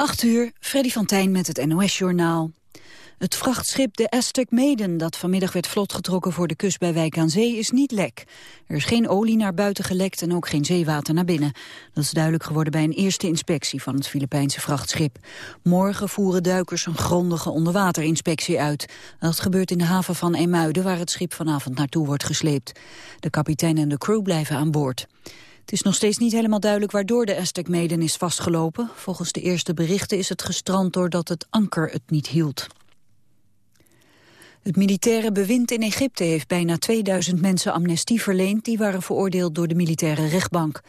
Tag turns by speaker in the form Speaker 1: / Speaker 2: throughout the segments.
Speaker 1: 8 uur, Freddy van Tijn met het NOS-journaal. Het vrachtschip de Aztec Maiden, dat vanmiddag werd vlotgetrokken voor de kust bij Wijk aan Zee, is niet lek. Er is geen olie naar buiten gelekt en ook geen zeewater naar binnen. Dat is duidelijk geworden bij een eerste inspectie van het Filipijnse vrachtschip. Morgen voeren duikers een grondige onderwaterinspectie uit. Dat gebeurt in de haven van Emuiden, waar het schip vanavond naartoe wordt gesleept. De kapitein en de crew blijven aan boord. Het is nog steeds niet helemaal duidelijk waardoor de Aztec Maiden is vastgelopen. Volgens de eerste berichten is het gestrand doordat het anker het niet hield. Het militaire bewind in Egypte heeft bijna 2000 mensen amnestie verleend... die waren veroordeeld door de militaire rechtbank.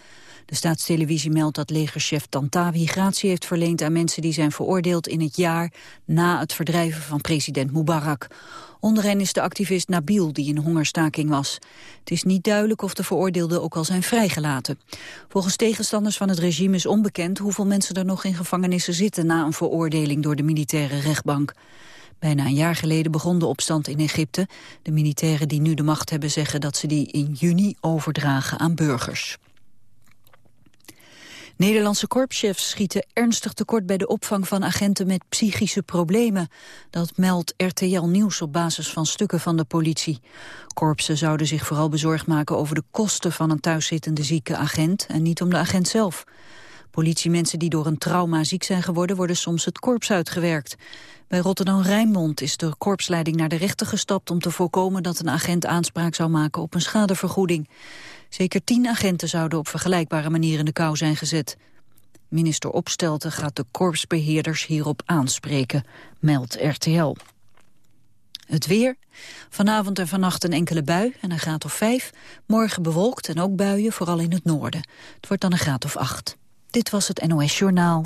Speaker 1: De staatstelevisie meldt dat legerchef Tantawi gratie heeft verleend aan mensen die zijn veroordeeld in het jaar na het verdrijven van president Mubarak. Onder hen is de activist Nabil, die in hongerstaking was. Het is niet duidelijk of de veroordeelden ook al zijn vrijgelaten. Volgens tegenstanders van het regime is onbekend hoeveel mensen er nog in gevangenissen zitten na een veroordeling door de militaire rechtbank. Bijna een jaar geleden begon de opstand in Egypte. De militairen die nu de macht hebben zeggen dat ze die in juni overdragen aan burgers. Nederlandse korpschefs schieten ernstig tekort bij de opvang van agenten met psychische problemen. Dat meldt RTL Nieuws op basis van stukken van de politie. Korpsen zouden zich vooral bezorgd maken over de kosten van een thuiszittende zieke agent en niet om de agent zelf. Politiemensen die door een trauma ziek zijn geworden worden soms het korps uitgewerkt. Bij Rotterdam-Rijnmond is de korpsleiding naar de rechter gestapt om te voorkomen dat een agent aanspraak zou maken op een schadevergoeding. Zeker tien agenten zouden op vergelijkbare manier in de kou zijn gezet. Minister Opstelten gaat de korpsbeheerders hierop aanspreken, meldt RTL. Het weer. Vanavond en vannacht een enkele bui en een graad of vijf. Morgen bewolkt en ook buien, vooral in het noorden. Het wordt dan een graad of acht. Dit was het NOS Journaal.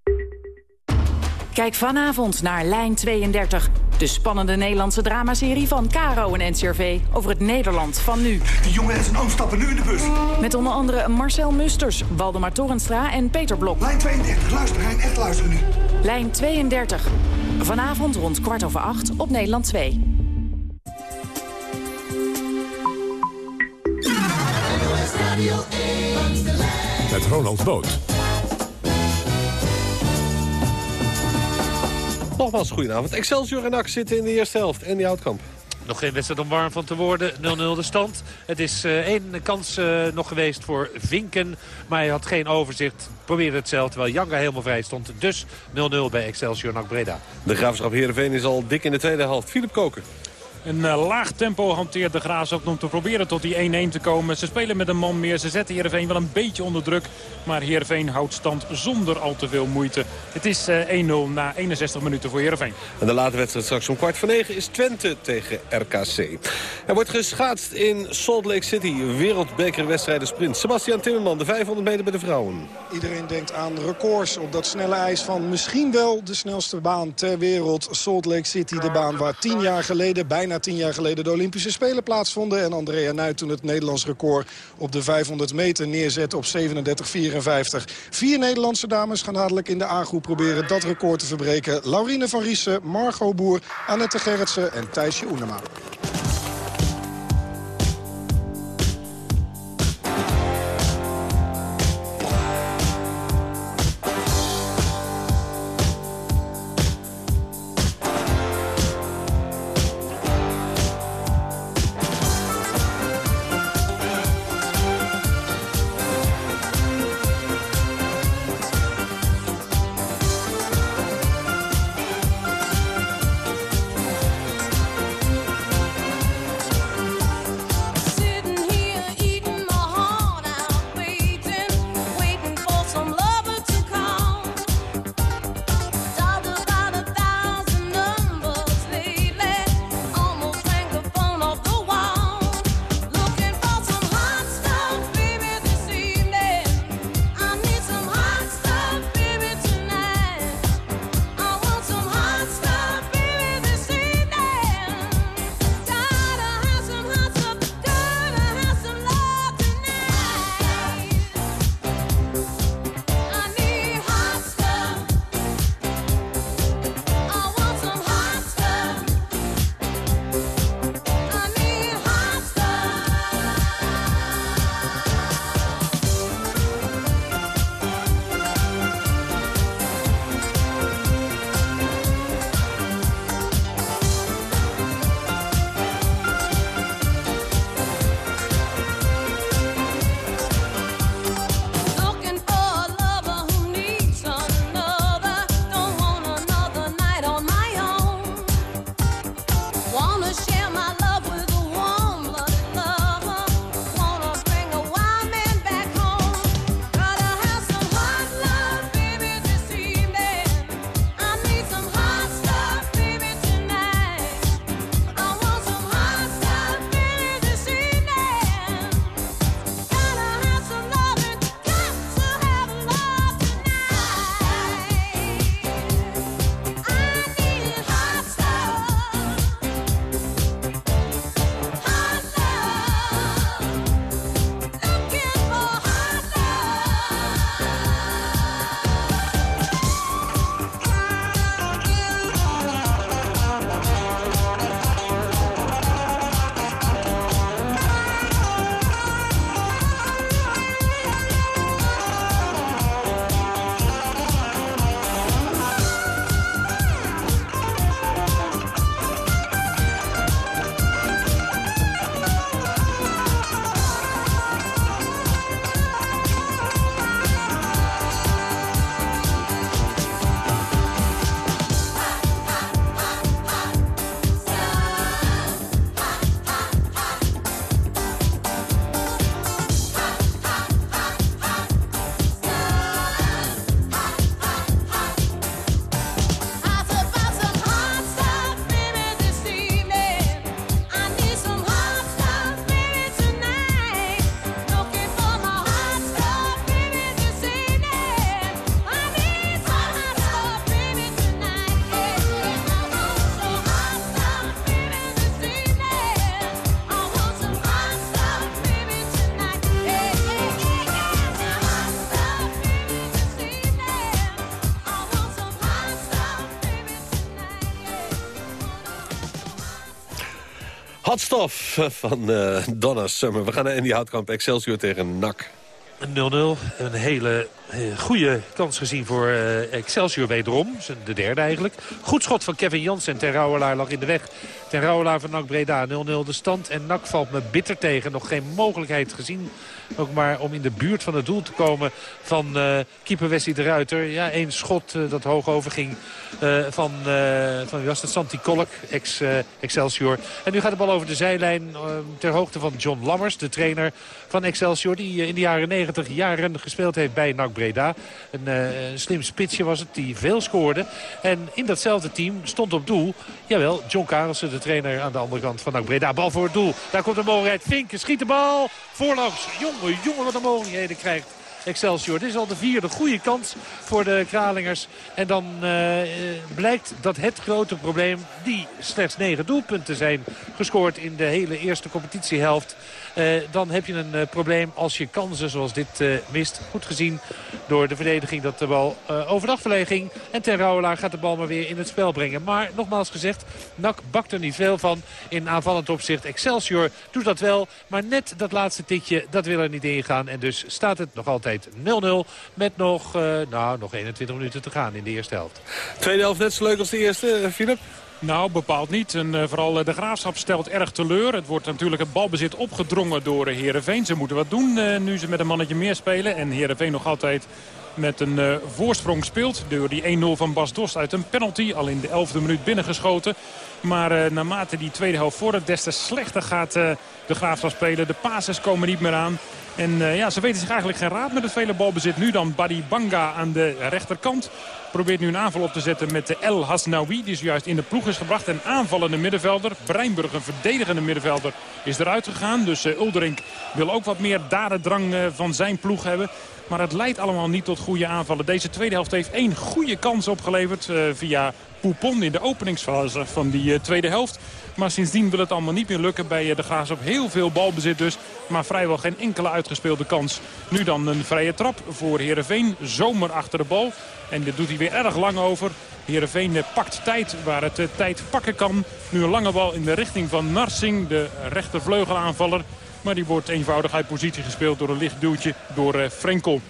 Speaker 2: Kijk vanavond naar Lijn 32. De spannende Nederlandse dramaserie van Caro en NCRV over het Nederland van nu.
Speaker 3: Die jongen en zijn oom stappen nu in de bus.
Speaker 2: Met onder andere Marcel Musters, Waldemar Torenstra en Peter Blok.
Speaker 3: Lijn 32, luister Hein, echt luisteren nu.
Speaker 2: Lijn 32. Vanavond rond kwart over acht op Nederland 2.
Speaker 4: Met Ronald Boot.
Speaker 5: Nogmaals, goedenavond. Excelsior en NAC zitten in de eerste helft. En die Houtkamp.
Speaker 6: Nog geen wedstrijd om warm van te worden. 0-0 de stand. Het is uh, één kans uh, nog geweest voor Vinken. Maar hij had geen overzicht. Probeerde het zelf terwijl Janga helemaal vrij stond. Dus 0-0 bij Excelsior NAC Breda.
Speaker 5: De Graafschap Heerenveen is al dik in de tweede helft. Philip Koken.
Speaker 7: Een uh, laag tempo hanteert de Graafschap om te proberen tot die 1-1 te komen. Ze spelen met een man meer. Ze zetten Heerenveen wel een beetje onder druk. Maar Heerenveen houdt stand zonder al te veel moeite. Het is uh, 1-0 na 61 minuten voor Heerenveen.
Speaker 5: En de late wedstrijd straks om kwart voor negen is Twente tegen RKC. Er wordt geschaatst in Salt Lake City. Wereldbekerwedstrijden sprint. Sebastian Timmerman, de 500 meter bij de vrouwen.
Speaker 8: Iedereen denkt aan records op dat snelle ijs van misschien wel de snelste baan ter wereld. Salt Lake City, de baan waar tien jaar geleden bijna bijna tien jaar geleden de Olympische Spelen plaatsvonden. En Andrea Nuit toen het Nederlands record op de 500 meter neerzette op 37,54. Vier Nederlandse dames gaan dadelijk in de A-groep proberen dat record te verbreken. Laurine van Riesen, Margot Boer, Annette Gerritsen en Thijsje Oenema.
Speaker 5: Hotstof van uh, Donna Summer. We gaan naar Andy Houtkamp, Excelsior tegen NAC.
Speaker 6: 0-0. Een hele goede kans gezien voor uh, Excelsior wederom. De derde eigenlijk. Goed schot van Kevin Jansen. Ten Rouwelaar lag in de weg. Ten Rouwelaar van NAC Breda 0-0 de stand. En NAC valt me bitter tegen. Nog geen mogelijkheid gezien. Ook maar om in de buurt van het doel te komen van uh, keeper Wesley de Ruiter. Ja, één schot dat hoog overging van, van wie was het? Santi Kolk, ex Excelsior. En nu gaat de bal over de zijlijn ter hoogte van John Lammers. De trainer van Excelsior. Die in de jaren 90 jaren gespeeld heeft bij NAC Breda. Een, uh, een slim spitsje was het die veel scoorde. En in datzelfde team stond op doel, jawel, John Karelsen, de trainer aan de andere kant van NAC Breda. Bal voor het doel. Daar komt de mogelijkheid. Vinken schiet de bal. Voorlangs. Jongen, jongen wat een mogelijkheden krijgt. Excelsior. Dit is al de vierde goede kans voor de Kralingers. En dan uh, blijkt dat het grote probleem... die slechts negen doelpunten zijn gescoord in de hele eerste competitiehelft... Uh, dan heb je een uh, probleem als je kansen zoals dit uh, mist. Goed gezien door de verdediging dat de bal overdag verleging. En Ten gaat de bal maar weer in het spel brengen. Maar nogmaals gezegd, NAC bakt er niet veel van in aanvallend opzicht. Excelsior doet dat wel, maar net dat laatste tikje, dat wil er niet ingaan. En dus staat het nog altijd 0-0 met nog, nou, nog 21 minuten te gaan in de eerste helft.
Speaker 5: Tweede helft net zo leuk als de eerste, Filip?
Speaker 7: Nou, bepaald niet. En uh, vooral uh, de Graafschap stelt erg teleur. Het wordt natuurlijk het balbezit opgedrongen door uh, Heerenveen. Ze moeten wat doen nu ze met een mannetje meer spelen. En Heerenveen nog altijd met een voorsprong speelt. Door die 1-0 van Bas Dost uit een penalty. Al in de 11e minuut binnengeschoten. Maar naarmate die tweede helft vordert, des te slechter gaat de Graafschap spelen. De passes komen niet meer aan. En ja, ze weten zich eigenlijk geen raad met het vele balbezit. Nu dan Badi Banga aan de rechterkant. Probeert nu een aanval op te zetten met de El Hasnaoui. Die zojuist in de ploeg is gebracht. Een aanvallende middenvelder. Breinburg, een verdedigende middenvelder, is eruit gegaan. Dus uh, Ulderink wil ook wat meer dadendrang uh, van zijn ploeg hebben. Maar het leidt allemaal niet tot goede aanvallen. Deze tweede helft heeft één goede kans opgeleverd uh, via Poupon in de openingsfase van die tweede helft. Maar sindsdien wil het allemaal niet meer lukken bij de Graafschap. Heel veel balbezit dus, maar vrijwel geen enkele uitgespeelde kans. Nu dan een vrije trap voor Heerenveen. Zomer achter de bal. En dit doet hij weer erg lang over. Heerenveen pakt tijd waar het tijd pakken kan. Nu een lange bal in de richting van Narsing, de rechtervleugelaanvaller. Maar die wordt eenvoudig uit positie gespeeld door een licht duwtje door Frenkel.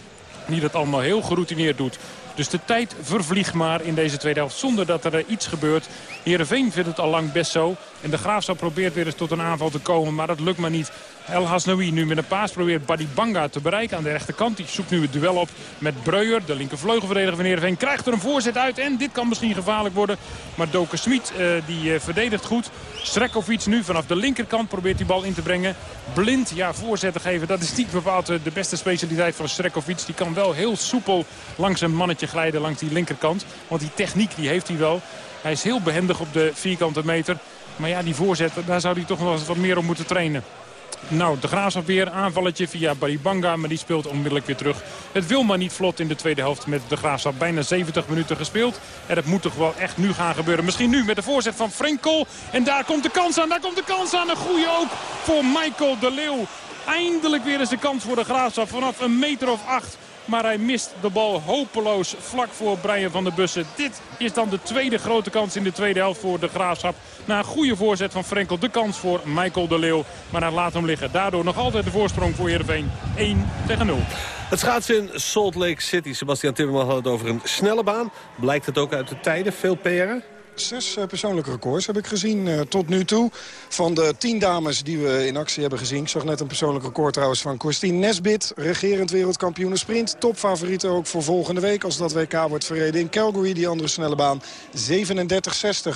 Speaker 7: Die dat allemaal heel geroutineerd doet. Dus de tijd vervliegt maar in deze tweede helft zonder dat er iets gebeurt. Heerenveen vindt het al lang best zo. En de Graafschap probeert weer eens tot een aanval te komen. Maar dat lukt maar niet. El Hasnaoui nu met een paas probeert Badibanga te bereiken aan de rechterkant. Die zoekt nu het duel op met Breuer, de linkervleugelverdediger van Heerenveen. Krijgt er een voorzet uit en dit kan misschien gevaarlijk worden. Maar Doke Smit uh, die uh, verdedigt goed. Strekovic nu vanaf de linkerkant probeert die bal in te brengen. Blind, ja, voorzetten geven, dat is niet bepaald uh, de beste specialiteit van Strekovic. Die kan wel heel soepel langs een mannetje glijden langs die linkerkant. Want die techniek die heeft hij wel. Hij is heel behendig op de vierkante meter. Maar ja, die voorzet, daar zou hij toch eens wat meer op moeten trainen. Nou, de Graafschap weer aanvalletje via Baribanga, maar die speelt onmiddellijk weer terug. Het wil maar niet vlot in de tweede helft met de Graafschap. Bijna 70 minuten gespeeld. En het moet toch wel echt nu gaan gebeuren. Misschien nu met de voorzet van Frenkel. En daar komt de kans aan, daar komt de kans aan. Een goede ook voor Michael de Leeuw. Eindelijk weer eens de kans voor de Graafschap vanaf een meter of acht. Maar hij mist de bal hopeloos vlak voor Brian van der Bussen. Dit is dan de tweede grote kans in de tweede helft voor de Graafschap. Na een goede voorzet van Frenkel de kans voor Michael de Leeuw. Maar hij laat hem liggen. Daardoor nog altijd de voorsprong voor Heerenveen. 1 tegen 0.
Speaker 5: Het schaatsen in Salt Lake City. Sebastian Timmerman had het over een snelle baan. Blijkt het ook uit de tijden? Veel peren?
Speaker 8: Zes persoonlijke records heb ik gezien uh, tot nu toe. Van de tien dames die we in actie hebben gezien. Ik zag net een persoonlijk record trouwens van Christine Nesbit. Regerend wereldkampioen sprint. Topfavoriete ook voor volgende week als dat WK wordt verreden in Calgary. Die andere snelle baan. 37-60.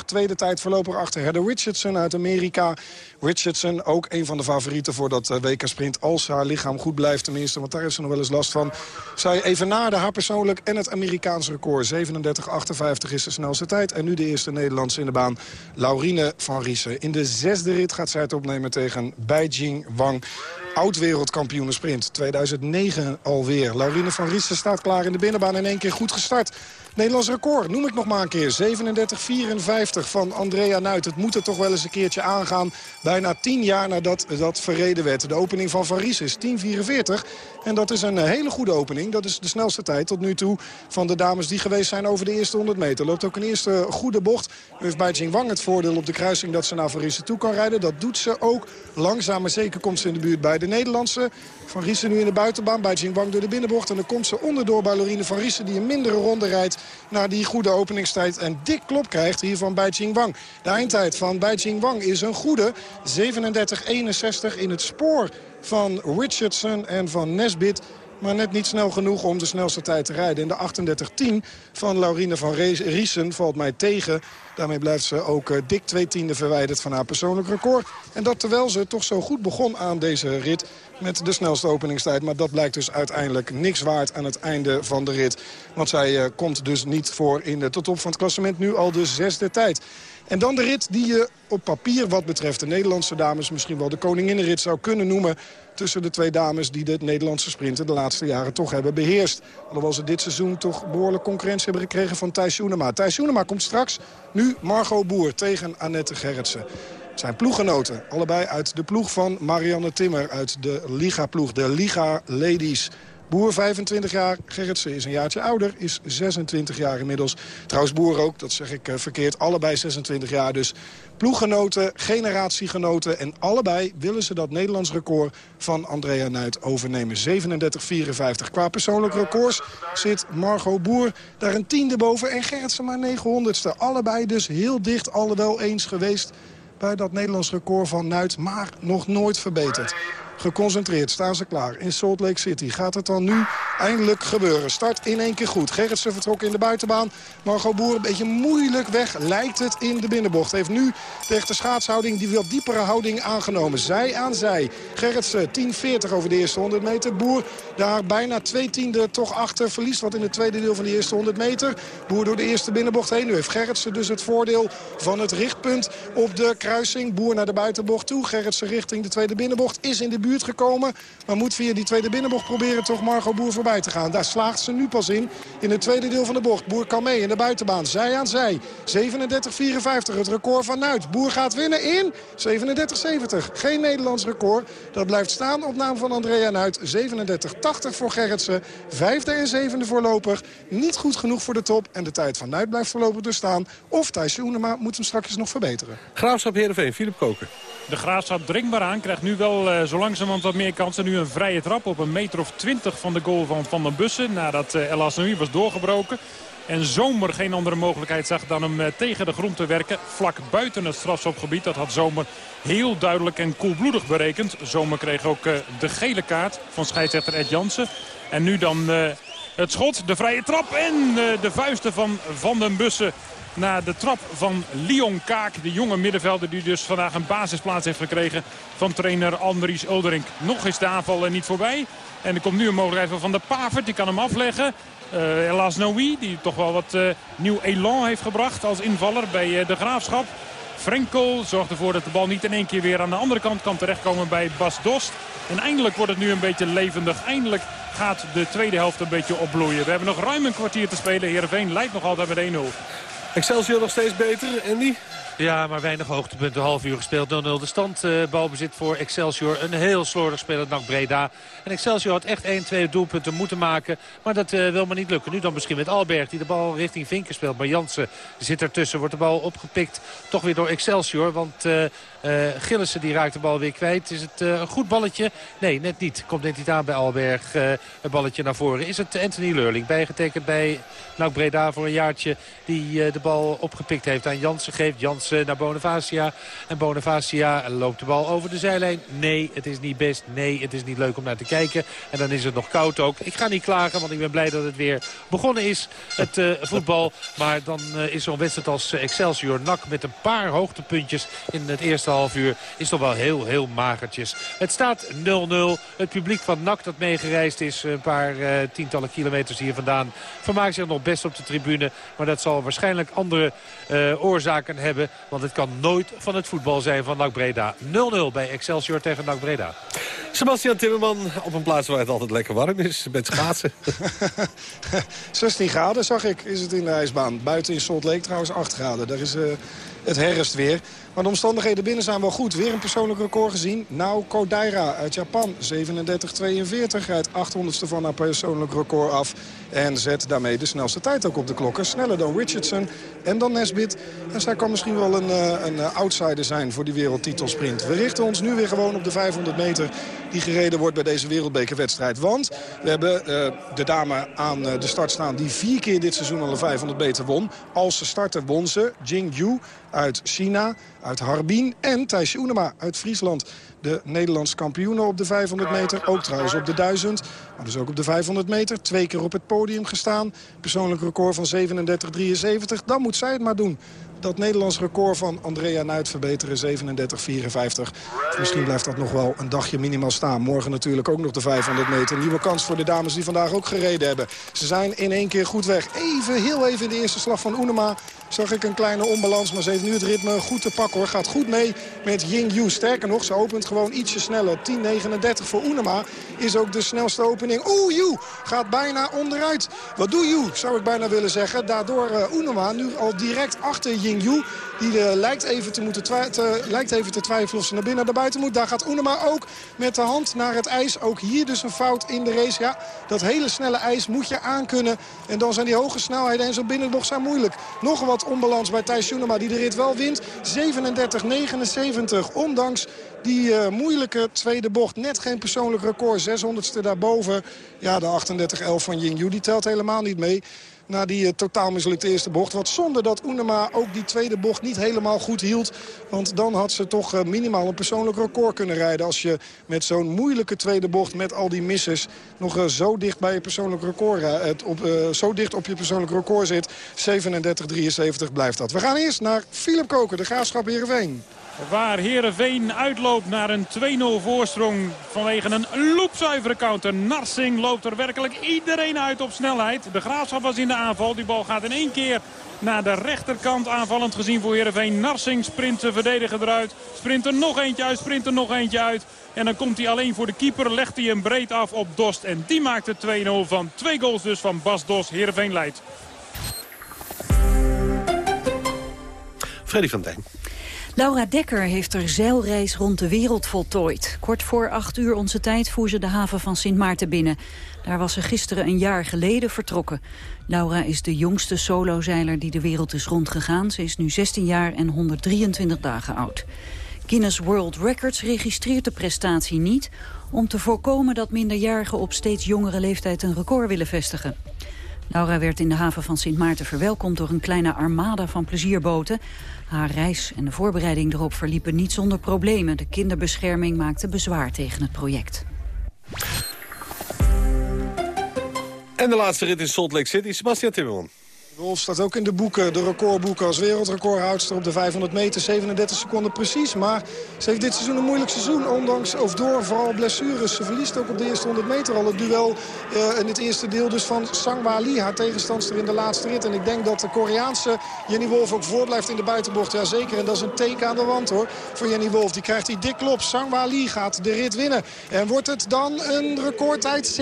Speaker 8: Tweede tijd voorlopig achter Heather Richardson uit Amerika. Richardson ook een van de favorieten voor dat uh, WK sprint. Als haar lichaam goed blijft tenminste. Want daar heeft ze nog wel eens last van. Zij even de haar persoonlijk en het Amerikaanse record. 37-58 is de snelste tijd. En nu de eerste Nederlandse in de baan. Laurine van Riesen. In de zesde rit gaat zij het opnemen tegen Beijing Wang. oud-wereldkampioen sprint. 2009 alweer. Laurine van Riesen staat klaar in de binnenbaan in één keer goed gestart. Nederlands record, noem ik nog maar een keer. 37-54 van Andrea Nuit. Het moet er toch wel eens een keertje aangaan. Bijna tien jaar nadat dat verreden werd. De opening van Van Ries is 10.44. En dat is een hele goede opening. Dat is de snelste tijd tot nu toe van de dames die geweest zijn over de eerste 100 meter. Loopt ook een eerste goede bocht. Nu heeft Beijing Wang het voordeel op de kruising dat ze naar Van Riesen toe kan rijden. Dat doet ze ook. Langzaam maar zeker komt ze in de buurt bij de Nederlandse. Van Riesen nu in de buitenbaan. Beijing Wang door de binnenbocht. En dan komt ze onderdoor bij Lorine Van Riesen die een mindere ronde rijdt naar die goede openingstijd. En dik klop krijgt hier van Beijing Wang. De eindtijd van Beijing Wang is een goede 37-61 in het spoor van Richardson en van Nesbit. Maar net niet snel genoeg om de snelste tijd te rijden. In de 38-10 van Laurine van Riesen valt mij tegen. Daarmee blijft ze ook uh, dik twee tienden verwijderd van haar persoonlijk record. En dat terwijl ze toch zo goed begon aan deze rit met de snelste openingstijd. Maar dat blijkt dus uiteindelijk niks waard aan het einde van de rit. Want zij uh, komt dus niet voor in de top van het klassement. Nu al de zesde tijd. En dan de rit die je op papier wat betreft de Nederlandse dames... misschien wel de koninginnenrit zou kunnen noemen... tussen de twee dames die de Nederlandse sprinten de laatste jaren toch hebben beheerst. Alhoewel ze dit seizoen toch behoorlijk concurrentie hebben gekregen van Thijs Joenema. Thijs Joenema komt straks. Nu Margot Boer tegen Annette Gerritsen. Zijn ploeggenoten, allebei uit de ploeg van Marianne Timmer... uit de Liga-ploeg, de Liga Ladies... Boer 25 jaar, Gerritsen is een jaartje ouder, is 26 jaar inmiddels. Trouwens Boer ook, dat zeg ik eh, verkeerd, allebei 26 jaar dus. Ploeggenoten, generatiegenoten en allebei willen ze dat Nederlands record van Andrea Nuit overnemen. 37-54. Qua persoonlijke records zit Margot Boer daar een tiende boven en Gerritsen maar 900ste. Allebei dus heel dicht, alle wel eens geweest bij dat Nederlands record van Nuit, maar nog nooit verbeterd geconcentreerd. Staan ze klaar in Salt Lake City. Gaat het dan nu eindelijk gebeuren? Start in één keer goed. Gerritsen vertrokken in de buitenbaan. Margot Boer een beetje moeilijk weg. Lijkt het in de binnenbocht. Heeft nu de schaatshouding die wat diepere houding aangenomen. Zij aan zij. Gerritsen 10.40 over de eerste 100 meter. Boer daar bijna twee tiende toch achter. Verliest wat in het tweede deel van de eerste 100 meter. Boer door de eerste binnenbocht heen. Nu heeft Gerritsen dus het voordeel van het richtpunt op de kruising. Boer naar de buitenbocht toe. Gerritsen richting de tweede binnenbocht. Is in de buurt gekomen. Maar moet via die tweede binnenbocht proberen toch Margot Boer voorbij te gaan. Daar slaagt ze nu pas in. In het tweede deel van de bocht. Boer kan mee in de buitenbaan. Zij aan zij. 37-54. Het record van Nuit. Boer gaat winnen in 37-70. Geen Nederlands record. Dat blijft staan op naam van Andrea Nuit. 37-80 voor Gerritsen. Vijfde en zevende voorlopig. Niet goed genoeg voor de top. En de tijd van Nuit blijft voorlopig dus staan. Of Thijs Joenema moet hem straks nog verbeteren.
Speaker 5: Graafschap Heerenveen, Filip Koker.
Speaker 7: De Graafschap drinkbaar aan. Krijgt nu wel uh, zo langzamerhand wat meer kansen. Nu een vrije trap op een meter of twintig van de goal van Van den Bussen. Nadat uh, El Asnoui was doorgebroken. En Zomer geen andere mogelijkheid zag dan hem uh, tegen de grond te werken. Vlak buiten het strafschopgebied. Dat had Zomer heel duidelijk en koelbloedig berekend. Zomer kreeg ook de gele kaart van scheidsrechter Ed Jansen. En nu dan het schot, de vrije trap en de vuisten van Van den Bussen na de trap van Leon Kaak. De jonge middenvelder die dus vandaag een basisplaats heeft gekregen van trainer Andries Uldering. Nog is de aanval er niet voorbij. En er komt nu een mogelijkheid van de Pavert. Die kan hem afleggen. Uh, Elas Noui, die toch wel wat uh, nieuw elan heeft gebracht als invaller bij de Graafschap. Frenkel zorgt ervoor dat de bal niet in één keer weer aan de andere kant kan terechtkomen bij Bas Dost. En eindelijk wordt het nu een beetje levendig. Eindelijk gaat de tweede helft een beetje opbloeien. We hebben nog ruim een kwartier te spelen. Heerenveen leidt nog altijd met 1-0.
Speaker 5: Excelsior nog steeds beter, Andy?
Speaker 6: Ja, maar weinig hoogtepunten. Half uur gespeeld. 0-0 de stand. Uh, balbezit voor Excelsior. Een heel slordig speler, NAC Breda. En Excelsior had echt 1, 2 doelpunten moeten maken. Maar dat uh, wil maar niet lukken. Nu dan misschien met Alberg die de bal richting Vinker speelt. Maar Jansen zit ertussen. Wordt de bal opgepikt. Toch weer door Excelsior. Want uh, Gillissen die raakt de bal weer kwijt. Is het een goed balletje? Nee, net niet. Komt net niet aan bij Alberg. Uh, een balletje naar voren. Is het Anthony Leurling bijgetekend bij NAC Breda voor een jaartje. Die de bal opgepikt heeft aan Jansen. Geeft Jansen naar Bonifacia. En Bonifacia loopt de bal over de zijlijn. Nee, het is niet best. Nee, het is niet leuk om naar te kijken. En dan is het nog koud ook. Ik ga niet klagen, want ik ben blij dat het weer begonnen is. Het voetbal. Maar dan is zo'n wedstrijd als Excelsior NAC met een paar hoogtepuntjes in het eerste half uur is toch wel heel, heel magertjes. Het staat 0-0. Het publiek van NAC dat meegereisd is een paar tientallen kilometers hier vandaan... vermaakt zich nog best op de tribune. Maar dat zal waarschijnlijk andere uh, oorzaken hebben. Want het kan nooit van het voetbal zijn van NAC Breda. 0-0 bij Excelsior tegen NAC Breda.
Speaker 5: Sebastian Timmerman op een plaats waar het altijd lekker warm is. Met schaatsen.
Speaker 8: 16 graden zag ik is het in de ijsbaan. Buiten in Salt Lake trouwens 8 graden. Daar is uh, het herfst weer. Maar de omstandigheden binnen zijn wel goed. Weer een persoonlijk record gezien. Nao Kodaira uit Japan. 37-42 rijdt 800ste van haar persoonlijk record af. En zet daarmee de snelste tijd ook op de klokken. Sneller dan Richardson en dan Nesbit. En zij kan misschien wel een, eh, een outsider zijn voor die wereldtitelsprint. We richten ons nu weer gewoon op de 500 meter die gereden wordt bij deze wereldbekerwedstrijd. Want we hebben uh, de dame aan de start staan die vier keer dit seizoen al de 500 meter won. Als ze startte won ze. Jing Yu uit China, uit Harbin en Thijsje Oenema uit Friesland. De Nederlandse kampioenen op de 500 meter. Ook trouwens op de 1000. Maar dus ook op de 500 meter. Twee keer op het podium gestaan. Persoonlijk record van 37,73. Dan moet zij het maar doen dat Nederlands record van Andrea Nuit verbeteren. 37-54. Misschien blijft dat nog wel een dagje minimaal staan. Morgen natuurlijk ook nog de 500 meter. Nieuwe kans voor de dames die vandaag ook gereden hebben. Ze zijn in één keer goed weg. Even, heel even in de eerste slag van Oenema zag ik een kleine onbalans. Maar ze heeft nu het ritme goed te pakken hoor. Gaat goed mee met Ying Yu. Sterker nog, ze opent gewoon ietsje sneller. 10.39 voor Oenema is ook de snelste opening. Oeh, Yu gaat bijna onderuit. Wat doe Yu, zou ik bijna willen zeggen. Daardoor uh, Oenema nu al direct achter Ying Yu. Die uh, lijkt, even te moeten te, lijkt even te twijfelen of ze naar binnen naar buiten moet. Daar gaat Oenema ook met de hand naar het ijs. Ook hier dus een fout in de race. Ja, dat hele snelle ijs moet je aankunnen. En dan zijn die hoge snelheden en zo binnenbocht zijn moeilijk. Nog wat onbalans bij Thijs Schoenema die de rit wel wint. 37-79, ondanks die uh, moeilijke tweede bocht. Net geen persoonlijk record, 600ste daarboven. Ja, de 38-11 van Ying die telt helemaal niet mee na die uh, totaal mislukte eerste bocht. Wat zonder dat Unema ook die tweede bocht niet helemaal goed hield. Want dan had ze toch uh, minimaal een persoonlijk record kunnen rijden. Als je met zo'n moeilijke tweede bocht met al die misses... nog uh, zo dicht bij je persoonlijk record op, zo dicht op je persoonlijk record zit. 37-73 blijft dat. We gaan eerst naar Philip Koker, de Graafschap Heerenveen.
Speaker 7: Waar Herenveen uitloopt naar een 2-0 voorsprong vanwege een loopzuivere counter. Narsing loopt er werkelijk iedereen uit op snelheid. De Graafschap was in de aanval. Die bal gaat in één keer naar de rechterkant aanvallend gezien voor Herenveen. Narsing sprint de verdediger eruit. Sprint er nog eentje uit, sprint er nog eentje uit. En dan komt hij alleen voor de keeper. Legt hij hem breed af op Dost. En die maakt het 2-0 van twee goals dus van Bas Dost. Herenveen leidt.
Speaker 5: Freddy van Dijn.
Speaker 1: Laura Dekker heeft haar zeilreis rond de wereld voltooid. Kort voor acht uur onze tijd voer ze de haven van Sint Maarten binnen. Daar was ze gisteren een jaar geleden vertrokken. Laura is de jongste solozeiler die de wereld is rondgegaan. Ze is nu 16 jaar en 123 dagen oud. Guinness World Records registreert de prestatie niet... om te voorkomen dat minderjarigen op steeds jongere leeftijd een record willen vestigen. Laura werd in de haven van Sint Maarten verwelkomd door een kleine armada van plezierboten. Haar reis en de voorbereiding erop verliepen niet zonder problemen. De kinderbescherming maakte bezwaar tegen het project.
Speaker 5: En de laatste rit in Salt Lake City, Sebastian Timmerman.
Speaker 8: Wolf staat ook in de boeken, de recordboeken als wereldrecordhoudster op de 500 meter. 37 seconden precies, maar ze heeft dit seizoen een moeilijk seizoen. Ondanks of door vooral blessures. Ze verliest ook op de eerste 100 meter al het duel uh, in het eerste deel dus van Sangwa Lee. Haar tegenstandster in de laatste rit. En ik denk dat de Koreaanse Jenny Wolf ook voorblijft in de buitenbocht. Jazeker, en dat is een teken aan de wand hoor voor Jenny Wolf. Die krijgt die dik klop. Sangwa Lee gaat de rit winnen. En wordt het dan een recordtijd 37-37.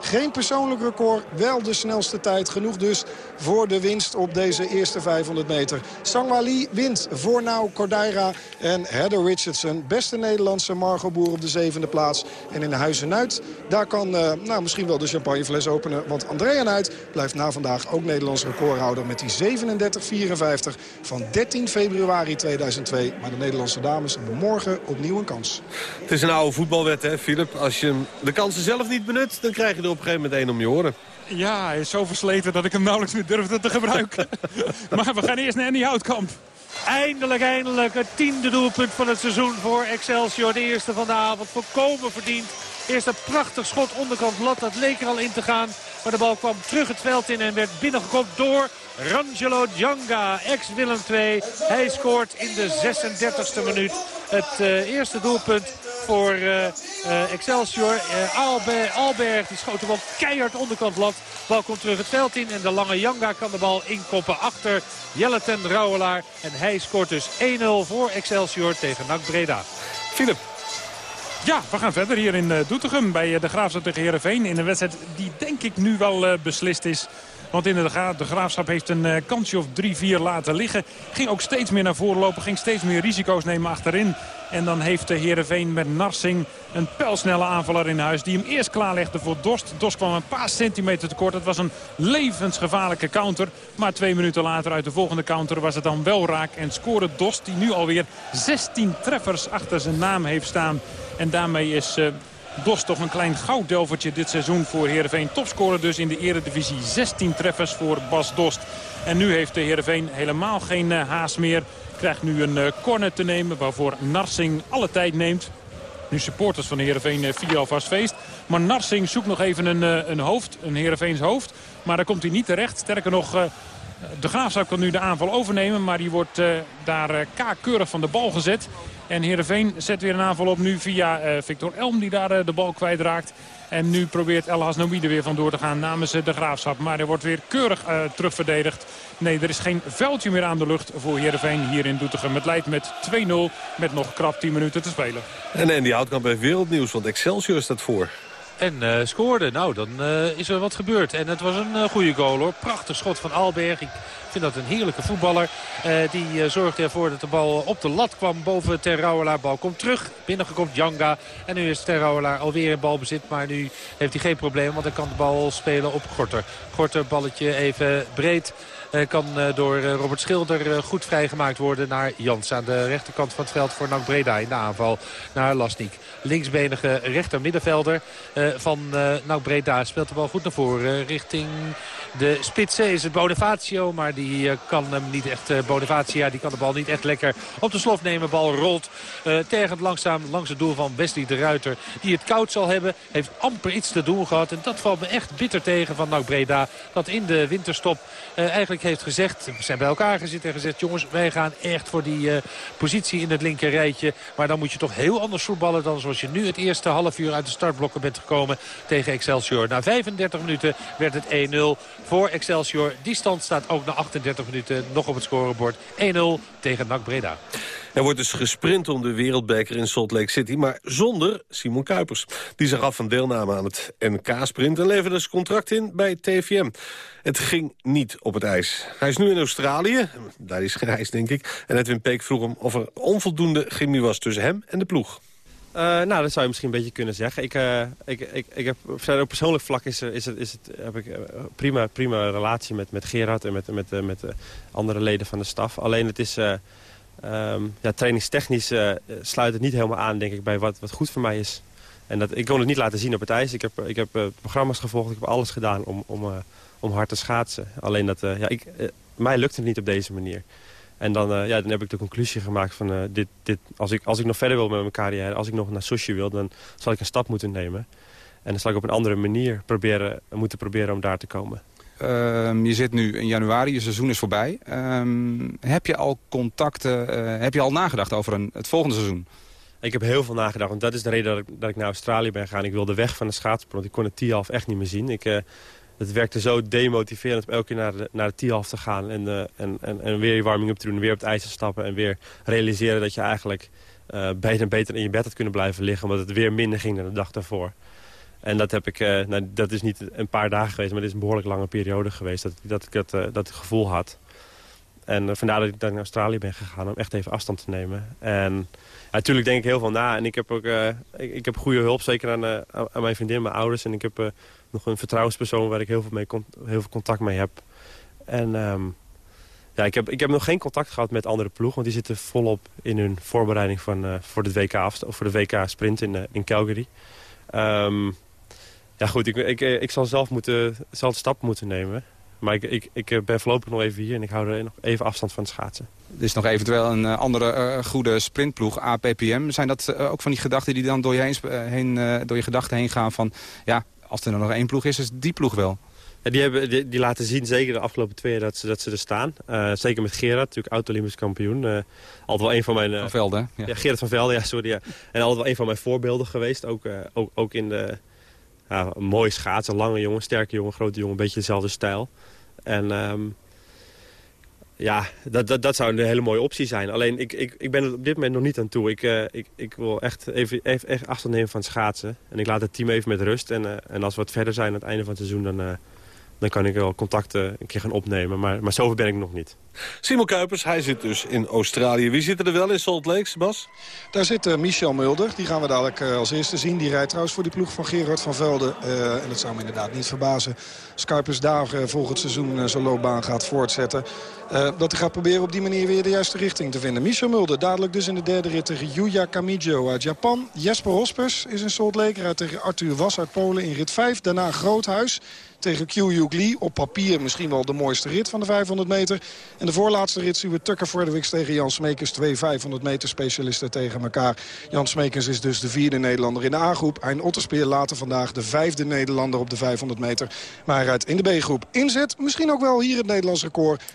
Speaker 8: Geen persoonlijk record, wel de snelste tijd Genoeg dus voor de winst op deze eerste 500 meter. Sangwali wint voor Nou Cordaira en Heather Richardson. Beste Nederlandse Margot Boer op de zevende plaats. En in de Huizen Nuit, daar kan uh, nou, misschien wel de champagnefles openen. Want Andrea Nuit blijft na vandaag ook Nederlands recordhouder... met die 37-54 van 13 februari 2002. Maar de Nederlandse dames hebben morgen opnieuw een kans.
Speaker 5: Het is een oude voetbalwet, hè, Philip. Als je de kansen zelf niet benut, dan krijg je er op een gegeven moment één om je oren.
Speaker 7: Ja, hij is zo versleten dat ik hem nauwelijks meer durfde te gebruiken. maar we gaan eerst naar Andy Houtkamp.
Speaker 6: Eindelijk, eindelijk het tiende doelpunt van het seizoen voor Excelsior. De eerste van de avond, volkomen verdiend. Eerst een prachtig schot onderkant lat, dat leek er al in te gaan. Maar de bal kwam terug het veld in en werd binnengekopt door Rangelo Djanga, ex-Willem II. Hij scoort in de 36e minuut het uh, eerste doelpunt voor uh, uh, Excelsior. Alberg, Alberg die schoot de bal keihard onderkant lat. Bal komt terug het veld in en de lange Janga kan de bal inkoppen achter Jelleten Rouwelaar. En hij scoort dus 1-0 voor Excelsior tegen NAC Breda.
Speaker 5: Philip.
Speaker 7: Ja, we gaan verder hier in Doetinchem bij de Graafschap tegen Heerenveen. In een wedstrijd die denk ik nu wel beslist is. Want inderdaad, de Graafschap heeft een uh, kansje of 3-4 laten liggen. Ging ook steeds meer naar voren lopen. Ging steeds meer risico's nemen achterin. En dan heeft de Heerenveen met Narsing een pijlsnelle aanvaller in huis. Die hem eerst klaarlegde voor Dorst. Dorst kwam een paar centimeter tekort. Het was een levensgevaarlijke counter. Maar twee minuten later uit de volgende counter was het dan wel raak. En scoorde Dorst die nu alweer 16 treffers achter zijn naam heeft staan. En daarmee is... Uh, Dos toch een klein gouddelvertje dit seizoen voor Heerenveen. Topscorer dus in de eredivisie. 16 treffers voor Bas Dost. En nu heeft de Heerenveen helemaal geen uh, haas meer. Krijgt nu een uh, corner te nemen waarvoor Narsing alle tijd neemt. Nu supporters van Heerenveen uh, vier alvast feest. Maar Narsing zoekt nog even een, een hoofd, een Heerenveens hoofd. Maar daar komt hij niet terecht. Sterker nog, de Graafschap kan nu de aanval overnemen. Maar die wordt daar keurig van de bal gezet. En Heerenveen zet weer een aanval op nu via uh, Victor Elm die daar uh, de bal kwijtraakt. En nu probeert El Hasnoumi er weer vandoor te gaan namens uh, de Graafschap. Maar er wordt weer keurig terugverdedigd. Nee, er is geen veldje meer aan de lucht voor Heerenveen hier in Doetinchem. Het leidt met 2-0 met nog krap 10 minuten te spelen.
Speaker 5: En Andy Houtkamp bij Wereldnieuws, want Excelsior staat voor.
Speaker 6: En uh, scoorde. Nou, dan uh, is er wat gebeurd. En het was een uh, goede goal hoor. Prachtig schot van Alberg. Ik vind dat een heerlijke voetballer. die zorgde ervoor dat de bal op de lat kwam boven Ter Rouwelaar. Bal komt terug. Binnengekomt Janga. En nu is Ter Rouwelaar alweer in balbezit. Maar nu heeft hij geen probleem. Want hij kan de bal spelen op Gorter. Gorter balletje even breed. Kan door Robert Schilder goed vrijgemaakt worden naar Jans. Aan de rechterkant van het veld voor Nank Breda in de aanval naar Lasnik. Linksbenige rechter middenvelder van Nank Breda speelt de bal goed naar voren richting de spitsen is het Bonifacio, maar die kan hem niet echt... Bonifacia, die kan de bal niet echt lekker op de slof nemen. Bal rolt tergend langzaam langs het doel van Wesley de Ruiter. Die het koud zal hebben, heeft amper iets te doen gehad. En dat valt me echt bitter tegen van Nauk Breda. Dat in de winterstop eigenlijk heeft gezegd, we zijn bij elkaar gezeten en gezegd... jongens, wij gaan echt voor die uh, positie in het linker rijtje. Maar dan moet je toch heel anders voetballen dan zoals je nu het eerste half uur uit de startblokken bent gekomen tegen Excelsior. Na 35 minuten werd het 1-0 voor Excelsior. Die stand staat ook na 38 minuten nog op het scorebord. 1-0 tegen NAC Breda.
Speaker 5: Er wordt dus gesprint om de wereldbeker in Salt Lake City... maar zonder Simon Kuipers. Die zag af van deelname aan het NK-sprint... en leverde dus contract in bij TVM. Het ging niet op het ijs. Hij is nu in Australië, daar is geen ijs denk ik... en Edwin Peek vroeg hem of er onvoldoende chemie was tussen hem en de ploeg.
Speaker 9: Uh, nou, dat zou je misschien een beetje kunnen zeggen. Ik, uh, ik, ik, ik heb, op persoonlijk vlak is, is het, is het, heb ik prima, prima relatie met, met Gerard en met, met, met andere leden van de staf. Alleen het is, um, ja, trainingstechnisch sluit het niet helemaal aan, denk ik, bij wat, wat goed voor mij is. En dat, ik kon het niet laten zien op het ijs. Ik heb, ik heb programma's gevolgd, ik heb alles gedaan om, om, om hard te schaatsen. Alleen dat, ja, ik, mij lukt het niet op deze manier. En dan, ja, dan heb ik de conclusie gemaakt van dit, dit, als, ik, als ik nog verder wil met mijn carrière, als ik nog naar sushi wil, dan zal ik een stap moeten nemen. En dan zal ik op een andere manier proberen, moeten proberen om daar te komen.
Speaker 10: Uh, je zit nu in januari, je seizoen is voorbij. Ehm, heb je al contacten, eh, heb je al nagedacht over een, het volgende seizoen?
Speaker 9: Ik heb heel veel nagedacht, want dat is de reden dat ik, dat ik naar Australië ben gegaan. Ik wilde weg van de schaatsport, want ik kon het T-half echt niet meer zien. Ik, het werkte zo demotiverend om elke keer naar de, naar de T-half te gaan... En, uh, en, en, en weer je warming-up te doen, weer op het ijs te stappen... en weer realiseren dat je eigenlijk beter en beter in je bed had kunnen blijven liggen... omdat het weer minder ging dan de dag daarvoor. En dat, heb ik, uh, nou, dat is niet een paar dagen geweest, maar dit is een behoorlijk lange periode geweest... dat, dat ik dat, dat gevoel had. En vandaar dat ik naar Australië ben gegaan om echt even afstand te nemen. En natuurlijk denk ik heel veel na. En ik heb ook ik, ik, heb goede hulp, zeker aan, aan mijn vriendin, mijn ouders. En ik heb nog een vertrouwenspersoon waar ik heel veel, mee heel veel contact mee heb. En um, ja, ik heb, ik heb nog geen contact gehad met andere ploegen. Want die zitten volop in hun voorbereiding van, uh, voor, de WK of voor de WK sprint in, uh, in Calgary. Um, ja goed, ik, ik, ik zal zelf moeten, zal de stap moeten nemen. Maar ik, ik, ik ben voorlopig nog even hier en ik hou er nog even afstand van het schaatsen.
Speaker 10: Er is nog eventueel een uh, andere uh, goede sprintploeg, APPM. Zijn dat uh, ook van die gedachten die dan door je, heen, heen door je gedachten heen gaan van... ja, als er nog één ploeg is, is die ploeg wel.
Speaker 9: Ja, die, hebben, die, die, laten zien, zeker de afgelopen twee jaar, dat ze, dat ze er staan. Zeker met Gerard, natuurlijk oud-Olympisch kampioen. Altijd wel een van mijn...
Speaker 10: Van Velde,
Speaker 9: ja. ja. Gerard van Velde, ja, sorry. Ja. En altijd wel een van mijn voorbeelden geweest. Ook, ook, ook in de... Een mooi schaatsen, lange jongen, sterke jongen, grote jongen. Een beetje dezelfde stijl. En... Um, Ja, dat, dat, dat zou een hele mooie optie zijn. Alleen, ik, ik, ik ben er op dit moment nog niet aan toe. Ik, uh, ik, ik wil echt even, even, even afstand nemen van schaatsen. En ik laat het team even met rust. En, uh, en als we wat verder zijn aan het einde van het seizoen... dan, uh, dan kan ik wel contacten een keer gaan opnemen. Maar, maar zover ben ik nog niet.
Speaker 5: Simon Kuipers, hij zit dus in Australië. Wie zit er wel in Salt Lake, Bas?
Speaker 8: Daar zit uh, Michel Mulder. Die gaan we dadelijk uh, als eerste zien. Die rijdt trouwens voor die ploeg van Gerard van Velde. Uh, en dat zou me inderdaad niet verbazen. Als Kuipers daar volgend seizoen zijn loopbaan gaat voortzetten. dat hij gaat proberen op die manier weer de juiste richting te vinden. Michel Mulder dadelijk dus in de derde rit tegen Yuya Kamijo uit Japan. Jesper Hospers is in Salt Lake. Rijdt tegen Arthur Was uit Polen in rit 5. Daarna Groothuis tegen Kyu Lee. Op papier misschien wel de mooiste rit van de 500 meter. En de voorlaatste rit zien we Tucker Fredericks tegen Jan Smekers. Twee 500 meter specialisten tegen elkaar. Jan Smekers is dus de vierde Nederlander in de A-groep. Hein Otterspeer later vandaag de vijfde Nederlander op de 500 meter. Maar hij rijdt in de B-groep. Inzet misschien ook wel hier het Nederlands record. 34-52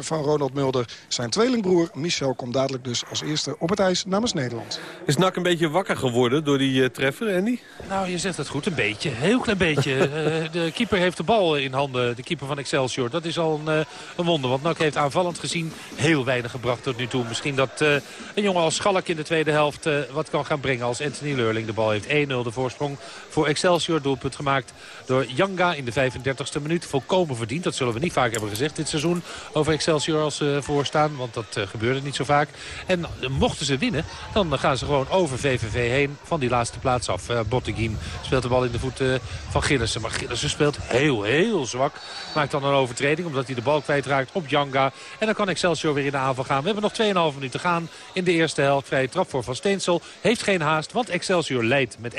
Speaker 8: van Ronald Mulder. Zijn tweelingbroer Michel komt dadelijk dus als eerste op het ijs namens Nederland.
Speaker 5: Is Nak een beetje wakker geworden door die uh, treffer, Andy?
Speaker 6: Nou, je zegt het goed. Een beetje. Heel klein beetje. uh, de keeper heeft de bal in handen. De keeper van Excelsior. Dat is al een, uh, een wonder. Want Nak heeft aanvallend gezien heel weinig gebracht tot nu toe. Misschien dat uh, een jongen als Schalk in de tweede helft uh, wat kan gaan brengen als Anthony Leurling de bal heeft. 1-0 de voorsprong voor Excelsior. Doelpunt gemaakt door Janga in de 35e minuut. Volkomen verdiend. Dat zullen we niet vaak hebben gezegd dit seizoen over Excelsior als voorstaan. Want dat gebeurde niet zo vaak. En mochten ze winnen, dan gaan ze gewoon over VVV heen van die laatste plaats af. Botteguin speelt de bal in de voeten van Gillissen. Maar Gillissen speelt heel, heel zwak. Maakt dan een overtreding omdat hij de bal kwijtraakt op Janga. En dan kan Excelsior weer in de aanval gaan. We hebben nog 2,5 minuten gaan in de eerste helft. Vrije trap voor Van Steensel. Heeft geen haast, want Excelsior leidt met 1-0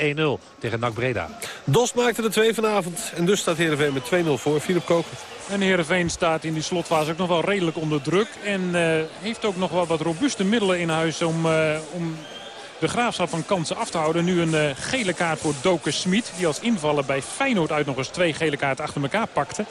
Speaker 6: tegen NAC Breda.
Speaker 5: Dos maakte de 2 vanavond. En dus staat Heerenveen met 2-0 voor. Philip Koker.
Speaker 7: En Heerenveen staat in die slotfase ook nog wel redelijk onder druk. En uh, heeft ook nog wel wat robuuste middelen in huis om... Uh, om de graafschap van kansen af te houden. Nu een uh, gele kaart voor Doken Smit. Die als invaller bij Feyenoord uit nog eens twee gele kaarten achter elkaar pakte.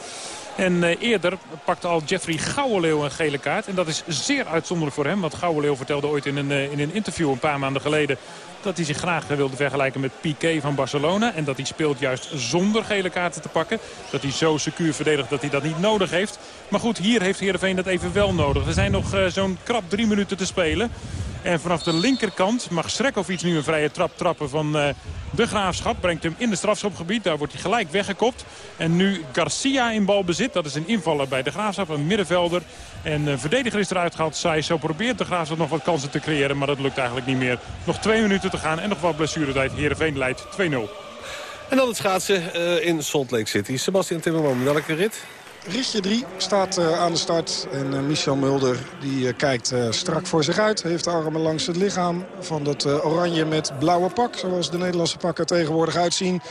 Speaker 7: En uh, eerder pakte al Jeffrey Gouwenleeuw een gele kaart. En dat is zeer uitzonderlijk voor hem. Want Gouwenleeuw vertelde ooit in een, uh, in een interview een paar maanden geleden... dat hij zich graag wilde vergelijken met Piqué van Barcelona. En dat hij speelt juist zonder gele kaarten te pakken. Dat hij zo secuur verdedigt dat hij dat niet nodig heeft. Maar goed, hier heeft Heerenveen dat even wel nodig. Er zijn nog zo'n krap drie minuten te spelen. En vanaf de linkerkant mag Srekovic nu een vrije trap trappen van uh, de Graafschap. Brengt hem in de strafschopgebied. Daar wordt hij gelijk weggekopt. En nu Garcia in balbezit. Dat is een invaller bij de Graafschap. Een middenvelder. En een verdediger is eruit gehaald. Sai zo probeert de Graafschap nog wat kansen te creëren. Maar dat lukt eigenlijk niet meer. Nog twee minuten te gaan. En nog wat blessuretijd. Heerenveen leidt 2-0.
Speaker 5: En dan het schaatsen uh, in Salt Lake City. Sebastian Timmerman, welke rit?
Speaker 8: Ritje 3 staat uh, aan de start. En uh, Michel Mulder die, uh, kijkt strak voor zich uit. Heeft de armen langs het lichaam van dat oranje met blauwe pak. Zoals de Nederlandse pakken tegenwoordig uitzien.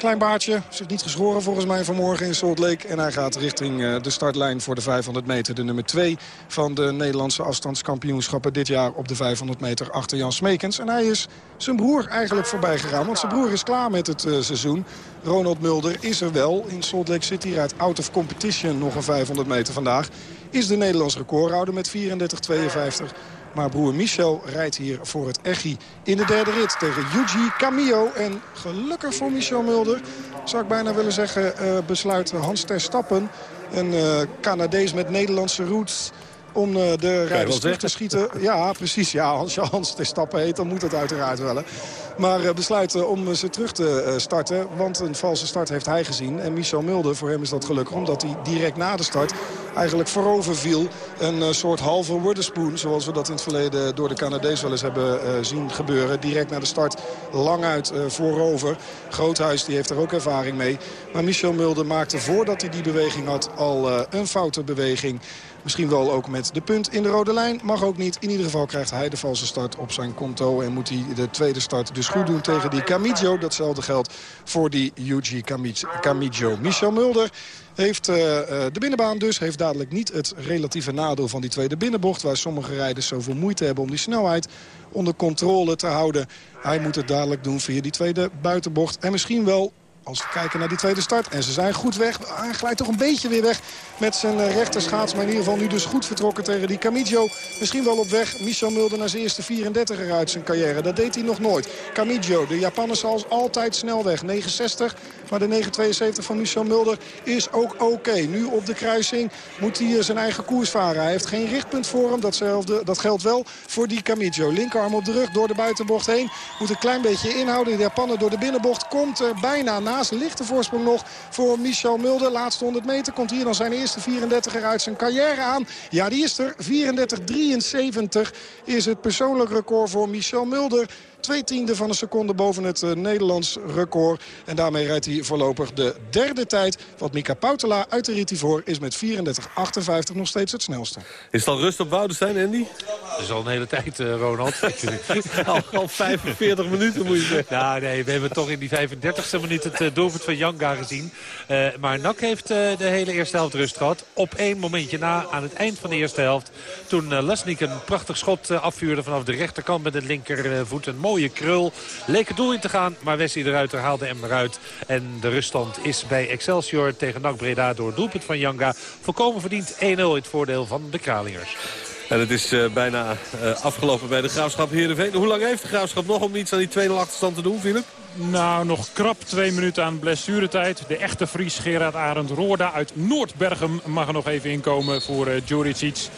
Speaker 8: Klein baardje, zich niet geschoren volgens mij vanmorgen in Salt Lake. En hij gaat richting uh, de startlijn voor de 500 meter. De nummer 2 van de Nederlandse afstandskampioenschappen dit jaar op de 500 meter achter Jan Smekens. En hij is zijn broer eigenlijk voorbij gegaan. Want zijn broer is klaar met het uh, seizoen. Ronald Mulder is er wel in Salt Lake City. Rijdt out of competition nog een 500 meter vandaag. Is de Nederlands recordhouder met 34-52. Maar broer Michel rijdt hier voor het Echi in de derde rit tegen Yuji Camillo. En gelukkig voor Michel Mulder, zou ik bijna willen zeggen, uh, besluit Hans ter Stappen. Een uh, Canadees met Nederlandse roots om uh, de rijders terug te schieten. Ja, precies. Ja, als je Hans ter Stappen heet, dan moet het uiteraard wel. Maar uh, besluiten om ze terug te starten. Want een valse start heeft hij gezien. En Michel Mulder, voor hem is dat gelukkig. Omdat hij direct na de start eigenlijk voorover viel. Een soort halve wooderspoon. Zoals we dat in het verleden door de Canadees wel eens hebben zien gebeuren. Direct na de start lang uit voorover. Groothuis die heeft er ook ervaring mee. Maar Michel Mulder maakte voordat hij die beweging had al een foute beweging. Misschien wel ook met de punt in de rode lijn. Mag ook niet. In ieder geval krijgt hij de valse start op zijn konto. En moet hij de tweede start dus goed doen tegen die Camijo. Datzelfde geldt voor die Yuji Camijo. Michel Mulder heeft uh, de binnenbaan dus. Heeft dadelijk niet het relatieve nadeel van die tweede binnenbocht. Waar sommige rijders zoveel moeite hebben om die snelheid onder controle te houden. Hij moet het dadelijk doen via die tweede buitenbocht. En misschien wel Als we kijken naar die tweede start. En ze zijn goed weg. Hij glijdt toch een beetje weer weg met zijn eh, rechterschaats. Maar in ieder geval nu dus goed vertrokken tegen die Camiggio. Misschien wel op weg. Michel Mulder naar zijn eerste 34er uit zijn carrière. Dat deed hij nog nooit. Camiggio, de Japaner zal altijd snel weg. 69, maar de 9,72 van Michel Mulder is ook oké. Nu op de kruising moet hij eh, zijn eigen koers varen. Hij heeft geen richtpunt voor hem. Datzelfde, dat geldt wel voor die Camiggio. Linkerarm op de rug door de buitenbocht heen. Moet een klein beetje inhouden. De Japaner door de binnenbocht komt er bijna naast. Lichte voorsprong nog voor Michel Mulder. Laatste 100 meter komt hier dan zijn eerste 34er uit zijn carrière aan. Ja, die is er. 34-73 is het persoonlijk record voor Michel Mulder. Twee tiende van een seconde boven het uh, Nederlands record. En daarmee rijdt hij voorlopig de derde tijd. Want Mika Poutela uit de Ritivoor is met 34-58 nog steeds het snelste.
Speaker 5: Is het al rust op Woudenstein, Andy?
Speaker 6: Dat is al een hele tijd, uh, Ronald.
Speaker 5: al, al 45 minuten moet je zeggen.
Speaker 6: Nou, nee, we hebben toch in die 35e minuut het uh, doelpunt van Janga gezien. Uh, maar Nak heeft de hele eerste helft rust gehad. Op één momentje na, aan het eind van de eerste helft. Toen uh, Lesnik een prachtig schot afvuurde vanaf de rechterkant met de linkervoet. Een mooie krul. Leek het doel in te gaan, maar Wesley de Ruiter haalde hem eruit. En de ruststand is bij Excelsior tegen NAC Breda door het doelpunt van Janga. Volkomen verdiend 1-0 in het voordeel van de Kraliërs.
Speaker 5: En het is uh, bijna uh, afgelopen bij de Graafschap Heerenveen. Hoe lang heeft de Graafschap nog om iets aan die 2-0 achterstand te doen, Philip?
Speaker 7: Nou, nog krap twee minuten aan blessuretijd. De echte Fries Gerard Arend Roorda uit Noordbergem mag er nog even inkomen voor uh, Djuricic.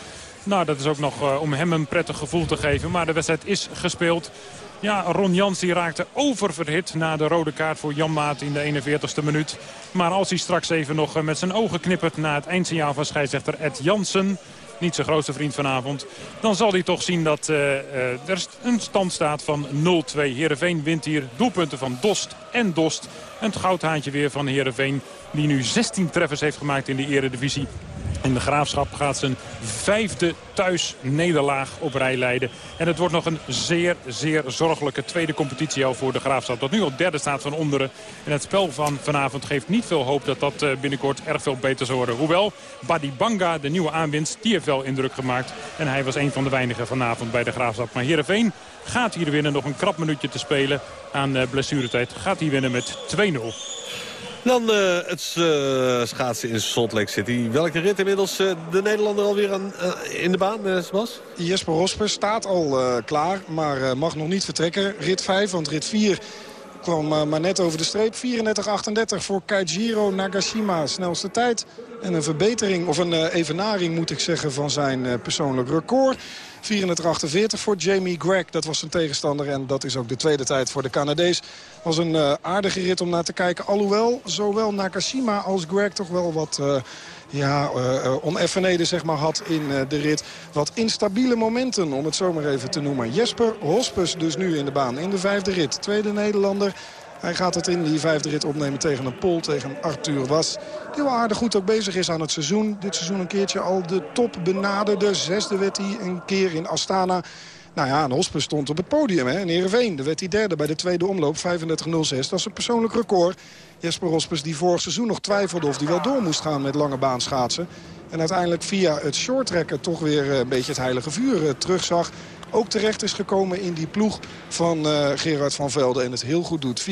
Speaker 7: Nou, dat is ook nog uh, om hem een prettig gevoel te geven. Maar de wedstrijd is gespeeld. Ja, Ron Jans raakte oververhit na de rode kaart voor Jan Maat in de 41ste minuut. Maar als hij straks even nog met zijn ogen knippert na het eindsignaal van scheidsrechter Ed Jansen niet zijn grootste vriend vanavond. Dan zal hij toch zien dat uh, uh, er een stand staat van 0-2. Heerenveen wint hier doelpunten van Dost en Dost. Een goudhaantje weer van Heerenveen die nu 16 treffers heeft gemaakt in de eredivisie. En de Graafschap gaat zijn vijfde thuisnederlaag op rij leiden. En het wordt nog een zeer, zeer zorgelijke tweede competitie voor de Graafschap. Dat nu op derde staat van onderen. En het spel van vanavond geeft niet veel hoop dat dat binnenkort erg veel beter zal worden. Hoewel Badibanga, de nieuwe aanwinst, die heeft wel indruk gemaakt. En hij was een van de weinigen vanavond bij de Graafschap. Maar Heerenveen gaat hier winnen. Nog een krap minuutje te spelen aan blessuretijd. Gaat hij winnen met 2-0.
Speaker 5: Dan uh, het uh, schaatsen in Salt Lake City. Welke rit inmiddels uh, de Nederlander alweer aan, in de baan, Sebas?
Speaker 8: Jesper Rosper staat al klaar, maar mag nog niet vertrekken. Rit 5, want rit 4 kwam maar net over de streep. 34-38 voor Kaijiro Nagashima, snelste tijd. En een verbetering, of een evenaring moet ik zeggen, van zijn persoonlijk record. 34-48 voor Jamie Greg. Dat was zijn tegenstander en dat is ook de tweede tijd voor de Canadees. was een uh, aardige rit om naar te kijken. Alhoewel zowel Nakashima als Greg toch wel wat... Uh, ja, uh, oneffenheden zeg maar, had in de rit. Wat instabiele momenten, om het zo maar even te noemen. Jesper Hospes dus nu in de baan in de vijfde rit. Tweede Nederlander. Hij gaat het in die vijfde rit opnemen tegen een Pol, tegen Arthur Was. Die wel aardig goed ook bezig is aan het seizoen. Dit seizoen een keertje al de top benaderde. Zesde werd hij een keer in Astana. Nou ja, en Hosper stond op het podium hè, in. Dan werd hij derde bij de tweede omloop, 35-06. Dat is een persoonlijk record. Jesper Hospers die vorig seizoen nog twijfelde of hij wel door moest gaan met lange baan schaatsen. En uiteindelijk via het shorttrekken toch weer een beetje het heilige vuur terugzag ook terecht is gekomen in die ploeg van uh, Gerard van Velde. En het heel goed doet. 34-37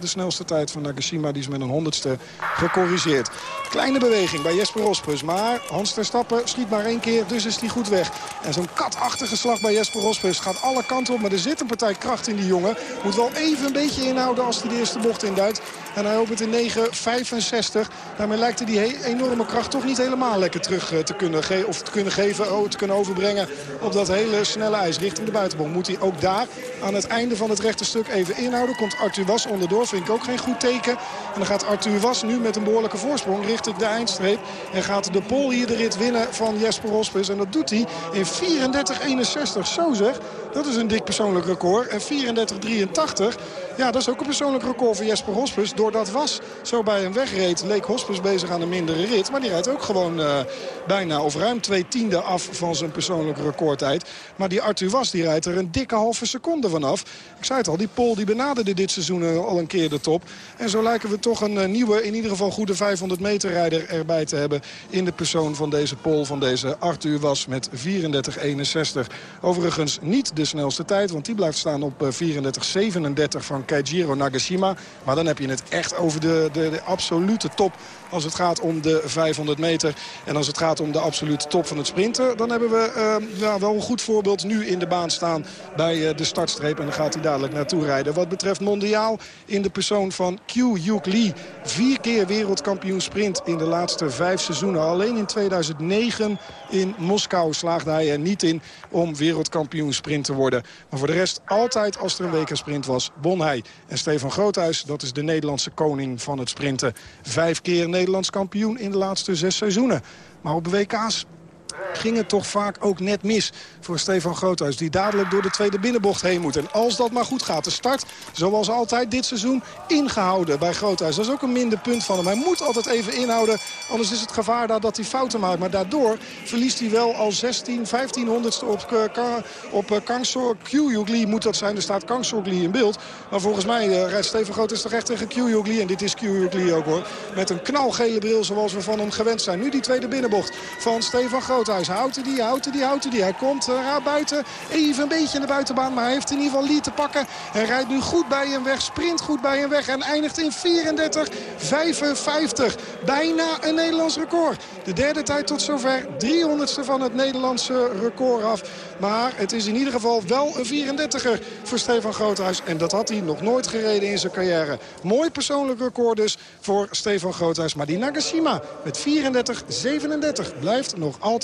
Speaker 8: de snelste tijd van Nagashima. Die is met een honderdste gecorrigeerd. Kleine beweging bij Jesper Rospus. Maar Hans Verstappen schiet maar één keer. Dus is hij goed weg. En zo'n katachtige slag bij Jesper Rospus gaat alle kanten op. Maar er zit een partij kracht in die jongen. Moet wel even een beetje inhouden als hij de eerste bocht induikt. En hij opent in 9,65. Daarmee lijkt hij die enorme kracht toch niet helemaal lekker terug te kunnen, of te kunnen geven. Oh, te kunnen overbrengen op dat hele snelle ijs richting de buitenbom. Moet hij ook daar aan het einde van het rechte stuk even inhouden. Komt Arthur Was onderdoor. Vind ik ook geen goed teken. En dan gaat Arthur Was nu met een behoorlijke voorsprong richting de eindstreep. En gaat de Pol hier de rit winnen van Jesper Rospus. En dat doet hij in 34,61. Zo zeg. Dat is een dik persoonlijk record. En 34,83. Ja, dat is ook een persoonlijk record voor Jesper Hospus. Doordat Was zo bij hem wegreed, leek Hospus bezig aan een mindere rit. Maar die rijdt ook gewoon uh, bijna of ruim twee tiende af van zijn persoonlijke recordtijd. Maar die Arthur Was, die rijdt er een dikke halve seconde vanaf. Ik zei het al, die Pol die benaderde dit seizoen al een keer de top. En zo lijken we toch een nieuwe, in ieder geval goede 500 meter rijder erbij te hebben. In de persoon van deze Pol, van deze Arthur Was met 34,61. Overigens niet de snelste tijd, want die blijft staan op 34,37 van
Speaker 11: van Keijiro Nagashima. Maar dan heb je het echt over de, de, de absolute top als het gaat om de 500 meter. En als het gaat om de absolute top van het sprinten... dan hebben we uh, wel een goed voorbeeld nu in de baan staan bij uh, de startstreep. En dan gaat hij dadelijk naartoe rijden. Wat betreft mondiaal in de persoon van Kyu-Yuk Lee. Vier keer wereldkampioen sprint in de laatste vijf seizoenen. Alleen in 2009 in Moskou slaagde hij er niet in om wereldkampioen sprint te worden. Maar voor de rest, altijd als er een sprint was, won hij. En Stefan Groothuis, dat is de Nederlandse koning van het sprinten. Vijf keer Nederlands kampioen in de laatste zes seizoenen. Maar op WK's ging het toch vaak ook net mis voor Stefan Groothuis. Die dadelijk door de tweede binnenbocht heen moet. En als dat maar goed gaat, de start, zoals altijd dit seizoen, ingehouden bij Groothuis. Dat is ook een minder punt van hem. Hij moet altijd even inhouden, anders is het gevaar daar dat hij fouten maakt. Maar daardoor verliest hij wel al 16, 1500ste op, uh, op uh, Kangsor. Kyuyugli moet dat zijn, er staat Kangsorgli in beeld. Maar volgens mij uh, rijdt Stefan Groothuis toch echt tegen Kyuyugli. En dit is Kyuyugli ook hoor. Met een knalgele bril zoals we van hem gewend zijn. Nu die tweede binnenbocht van Stefan Groothuis. Houdt hij die, houdt hij die, houdt hij die. Hij komt raar buiten. Even een beetje in de buitenbaan. Maar hij heeft in ieder geval Lee te pakken. En rijdt nu goed bij hem weg. Sprint goed bij hem weg. En eindigt in 34-55. Bijna een Nederlands record. De derde tijd tot zover. 300ste van het Nederlandse record af. Maar het is in ieder geval wel een 34er voor Stefan Groothuis. En dat had hij nog nooit gereden in zijn carrière. Mooi persoonlijk record dus voor Stefan Groothuis. Maar die Nagashima met 34-37 blijft nog altijd